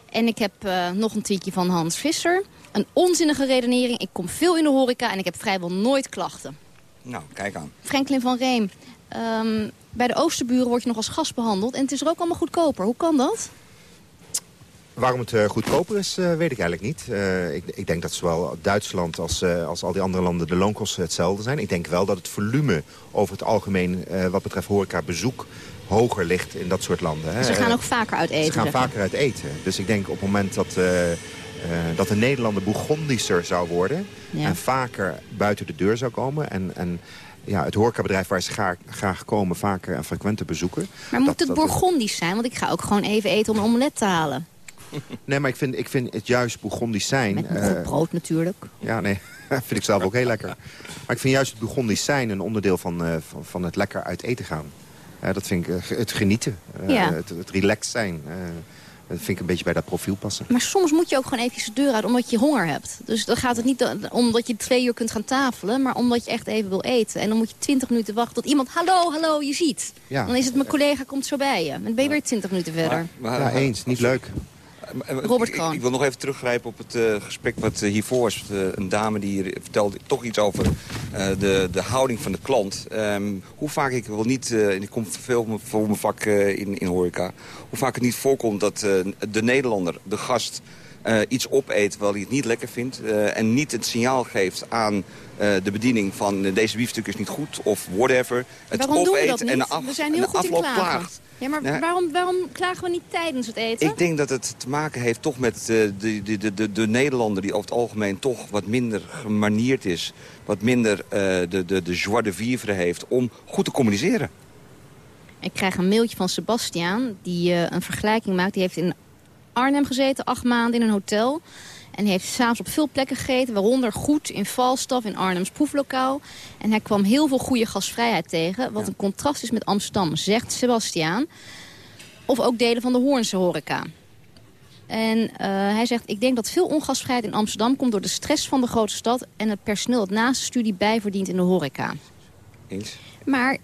En ik heb nog een tweetje van Hans Visser. Een onzinnige redenering. Ik kom veel in de horeca en ik heb vrijwel nooit klachten. Nou, kijk aan. Franklin van Reem. ehm, bij de oosterburen word je nog als gast behandeld. En het is er ook allemaal goedkoper. Hoe kan dat? Waarom het eh, goedkoper is, eh, weet ik eigenlijk niet. Eh, ik, ik denk dat zowel Duitsland als, eh, als al die andere landen de loonkosten hetzelfde zijn. Ik denk wel dat het volume over het algemeen eh, wat betreft horecabezoek hoger ligt in dat soort landen. Hè. Ze gaan ook vaker uit eten. Ze gaan vaker uit eten. Dus ik denk op het moment dat, dat de Nederlander Bourgondischer zou worden... Ja. en vaker buiten de deur zou komen... en, en ja, het horecabedrijf waar ze graag, graag komen vaker en frequenter bezoeken... Maar moet dat- het dat- Bourgondisch zijn? Want ik ga ook gewoon even eten om een omelet te halen. Nee, maar ik vind, ik vind het juist Bourgondisch zijn... Met eh, goed brood natuurlijk. Ja, nee, vind ik zelf ook heel lekker. Maar ik vind juist het Bourgondisch zijn een onderdeel van, eh, van, van het lekker uit eten gaan. Eh, dat vind ik eh, het genieten, eh, Ja. het, het relaxed zijn. Dat vind ik een beetje bij dat profiel passen. Maar soms moet je ook gewoon even de deur uit omdat je honger hebt. Dus dan gaat het niet da- omdat je twee uur kunt gaan tafelen... maar omdat je echt even wil eten. En dan moet je twintig minuten wachten tot iemand... hallo, hallo, je ziet. Ja. Dan is het mijn collega komt zo bij je. Dan ben je weer twintig minuten verder. Maar- Ja, eens. Niet leuk. Eh, Robert ik- Kroon. Ik, wil nog even teruggrijpen op het eh, gesprek wat eh, hiervoor. Eh, een dame die hier vertelde toch iets over de, de houding van de klant. Ehm, hoe vaak ik wel niet, en ik kom veel voor mijn vak in, in horeca... hoe vaak het niet voorkomt dat de Nederlander, de gast... eh, iets opeet terwijl hij het niet lekker vindt... en niet het signaal geeft aan de bediening van deze biefstuk is niet goed of whatever. Het waarom opeet en niet? de af, we zijn en de afloop klaagt. Ja, maar waarom, waarom klagen we niet tijdens het eten? Ik denk dat het te maken heeft toch met eh, de, de, de, de, de Nederlander... die over het algemeen toch wat minder gemanierd is. Wat minder eh, de, de, de joie de vivre heeft om goed te communiceren. Ik krijg een mailtje van Sebastiaan die eh, een vergelijking maakt. Die heeft in Arnhem gezeten, acht maanden in een hotel. En hij heeft s'avonds op veel plekken gegeten, waaronder goed in Falstaff, in Arnhems proeflokaal. En hij kwam heel veel goede gastvrijheid tegen, wat een contrast is met Amsterdam, zegt Sebastiaan. Of ook delen van de Hoornse horeca. En eh, hij zegt, ik denk dat veel ongastvrijheid in Amsterdam komt door de stress van de grote stad... en het personeel dat naast de studie bijverdient in de horeca. Eens? Maar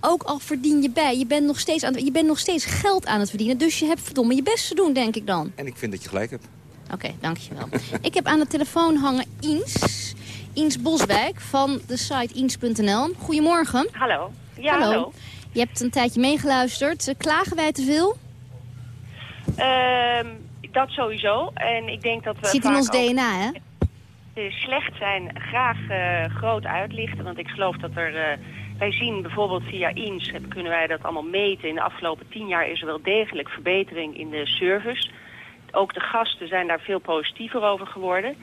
ook al verdien je bij, je bent, nog steeds aan, je bent nog steeds geld aan het verdienen. Dus je hebt verdomme je best te doen, denk ik dan. En ik vind dat je gelijk hebt. Oké, dankjewel. ik heb aan de telefoon hangen Iens. Iens Boswijk van de site Iens.nl. Goedemorgen. Hallo. Ja, hallo. Je hebt een tijdje meegeluisterd. Eh, Klagen wij te veel? Ehm, dat sowieso. En ik denk dat we zit in ons DNA, hè? de slecht zijn graag eh, groot uitlichten. Want ik geloof dat er... eh, wij zien bijvoorbeeld via INS, heb- kunnen wij dat allemaal meten. In de afgelopen tien jaar is er wel degelijk verbetering in de service. Ook de gasten zijn daar veel positiever over geworden.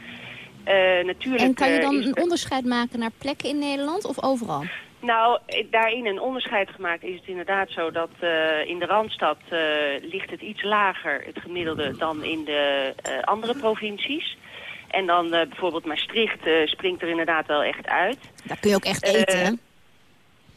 Eh, natuurlijk, En kan je eh, dan een er- onderscheid maken naar plekken in Nederland of overal? Nou, eh, daarin een onderscheid gemaakt is het inderdaad zo dat in de Randstad ligt het iets lager, het gemiddelde, dan in de andere provincies. En dan bijvoorbeeld Maastricht springt er inderdaad wel echt uit. Daar kun je ook echt eten?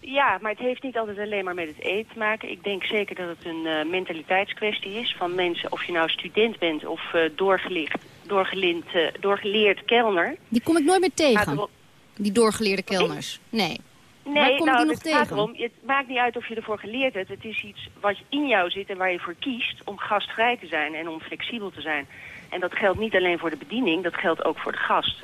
Ja, maar het heeft niet altijd alleen maar met het eten te maken. Ik denk zeker dat het een eh, mentaliteitskwestie is van mensen, of je nou student bent of eh doorgelicht, doorgelind, eh, doorgeleerd kelner. Die kom ik nooit meer tegen, die doorgeleerde kelners. Nee. Waar Nee, kom nou, ik die nog het gaat tegen? erom, het maakt niet uit of je ervoor geleerd hebt. Het is iets wat in jou zit en waar je voor kiest om gastvrij te zijn en om flexibel te zijn. En dat geldt niet alleen voor de bediening, dat geldt ook voor de gast.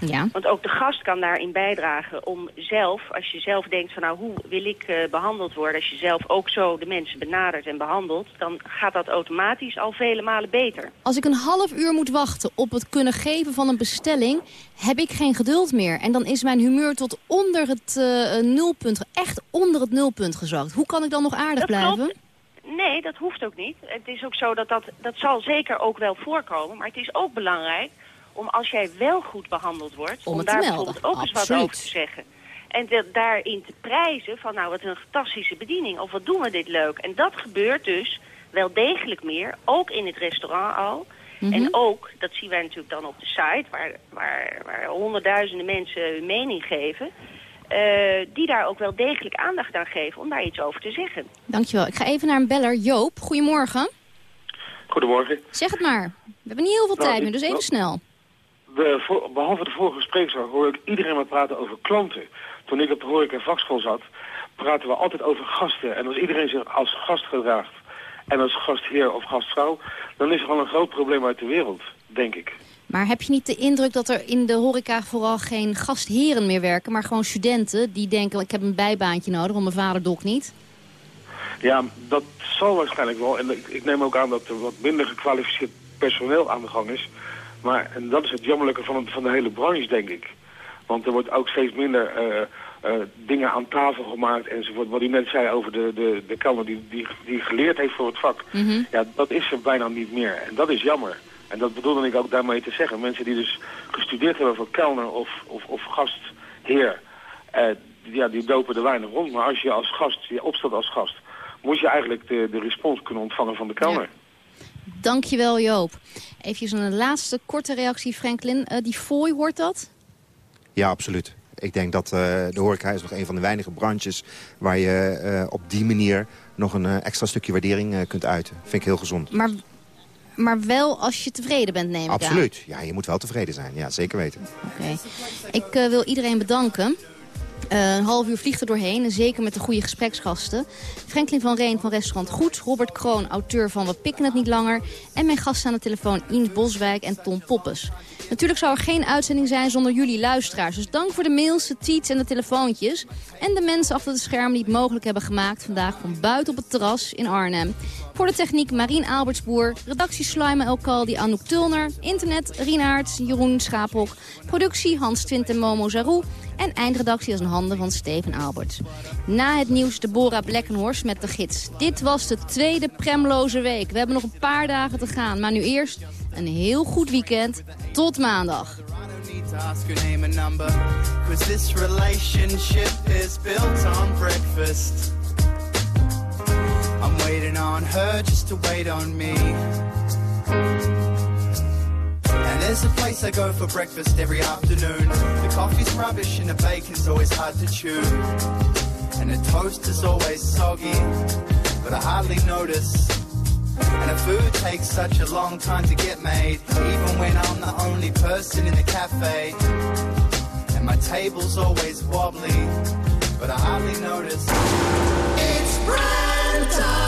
Ja. Want ook de gast kan daarin bijdragen om zelf, als je zelf denkt van nou hoe wil ik eh, behandeld worden, als je zelf ook zo de mensen benadert en behandelt, dan gaat dat automatisch al vele malen beter. Als ik een half uur moet wachten op het kunnen geven van een bestelling, heb ik geen geduld meer. En dan is mijn humeur tot onder het eh, nulpunt, echt onder het nulpunt gezakt. Hoe kan ik dan nog aardig Dat blijven? klopt. Nee, dat hoeft ook niet. Het is ook zo dat dat, dat zal zeker ook wel voorkomen. Maar het is ook belangrijk om als jij wel goed behandeld wordt... Om daar bijvoorbeeld ook eens wat over te zeggen. En de- daarin te prijzen van nou wat een fantastische bediening. Of wat doen we dit leuk. En dat gebeurt dus wel degelijk meer. Ook in het restaurant al. Mhm. En ook, dat zien wij natuurlijk dan op de site... waar, waar, waar honderdduizenden mensen hun mening geven... eh, die daar ook wel degelijk aandacht aan geven om daar iets over te zeggen. Dankjewel. Ik ga even naar een beller. Joop, goedemorgen. Goedemorgen. Zeg het maar. We hebben niet heel veel Nou, tijd meer, dus even nou- snel. De, behalve de vorige spreekster hoor ik iedereen maar praten over klanten. Toen ik op de horeca vakschool zat, praten we altijd over gasten. En als iedereen zich als gast gedraagt en als gastheer of gastvrouw... dan is er al een groot probleem uit de wereld, denk ik. Maar heb je niet de indruk dat er in de horeca vooral geen gastheren meer werken... maar gewoon studenten die denken, ik heb een bijbaantje nodig, want mijn vader dokt niet? Ja, dat zal waarschijnlijk wel. En ik, ik neem ook aan dat er wat minder gekwalificeerd personeel aan de gang is. Maar en dat is het jammerlijke van, het- van de hele branche, denk ik. Want er wordt ook steeds minder eh, eh, dingen aan tafel gemaakt enzovoort. Wat u net zei over de, de, de kelner die, die, die geleerd heeft voor het vak. Ja, dat is er bijna niet meer. En dat is jammer. En dat bedoelde ik ook daarmee te zeggen. Mensen die dus gestudeerd hebben voor kelner of, of, of gastheer... eh, ja, die dopen er weinig rond. Maar als je als gast, je opstaat als gast... moet je eigenlijk de, de respons kunnen ontvangen van de kelner. Dankjewel Joop. Even een laatste korte reactie, Franklin. Eh, die fooi, hoort dat? Ja, absoluut. Ik denk dat eh, de horeca is nog een van de weinige branches... waar je eh, op die manier nog een extra stukje waardering kunt uiten. Vind ik heel gezond. Maar, maar wel als je tevreden bent, neem ik aan. Absoluut. Ja, je moet wel tevreden zijn. Ja, zeker weten. Oké. Ik wil iedereen bedanken. Eh, een half uur vliegt er doorheen, en zeker met de goede gespreksgasten. Franklin van Reen van Restaurant Goed, Robert Kroon, auteur van We pikken het niet langer... en mijn gasten aan de telefoon Ines Boswijk en Tom Poppes. Natuurlijk zou er geen uitzending zijn zonder jullie luisteraars. Dus dank voor de mails, de tweets en de telefoontjes. En de mensen achter de schermen die het mogelijk hebben gemaakt... vandaag van buiten op het terras in Arnhem. Voor de techniek Marien Albertsboer, redactie Sluime Elkaldi, Anouk Tulner... internet Rienaert, Jeroen Schapok, productie Hans Twint en Momo Zarou... en eindredactie als een handen van Steven Albert. Na het nieuws Deborah Blekkenhorst met de gids. Dit was de tweede premloze week. We hebben nog een paar dagen te gaan, maar nu eerst een heel goed weekend. Tot maandag. Waiting on her just to wait on me. And there's a place I go for breakfast every afternoon. The coffee's rubbish and the bacon's always hard to chew. And the toast is always soggy, but I hardly notice. And the food takes such a long time to get made, even when I'm the only person in the cafe. And my table's always wobbly, but I hardly notice. It's brand time!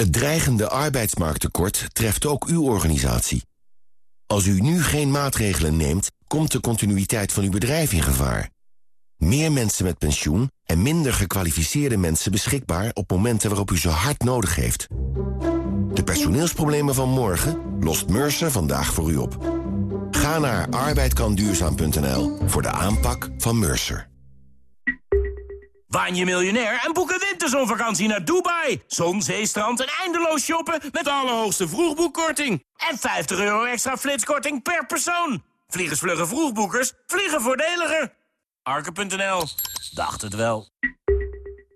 Het dreigende arbeidsmarkttekort treft ook uw organisatie. Als u nu geen maatregelen neemt, komt de continuïteit van uw bedrijf in gevaar. Meer mensen met pensioen en minder gekwalificeerde mensen beschikbaar op momenten waarop u ze hard nodig heeft. De personeelsproblemen van morgen lost Mercer vandaag voor u op. Ga naar arbeidkanduurzaam.nl voor de aanpak van Mercer. Waan je miljonair en boek een winterzonvakantie naar Dubai. Zon, zee, strand en eindeloos shoppen met de allerhoogste vroegboekkorting. En 50 euro extra flitskorting per persoon. Vliegensvlugge vroegboekers vliegen voordeliger. Arke.nl. Dacht het wel.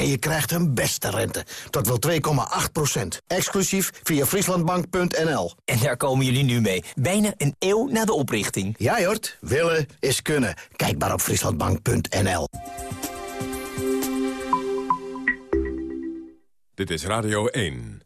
En je krijgt een beste rente, tot wel 2,8 procent. Exclusief via frieslandbank.nl. En daar komen jullie nu mee, bijna een eeuw na de oprichting. Ja, Jort, willen is kunnen. Kijk maar op frieslandbank.nl. Dit is Radio 1.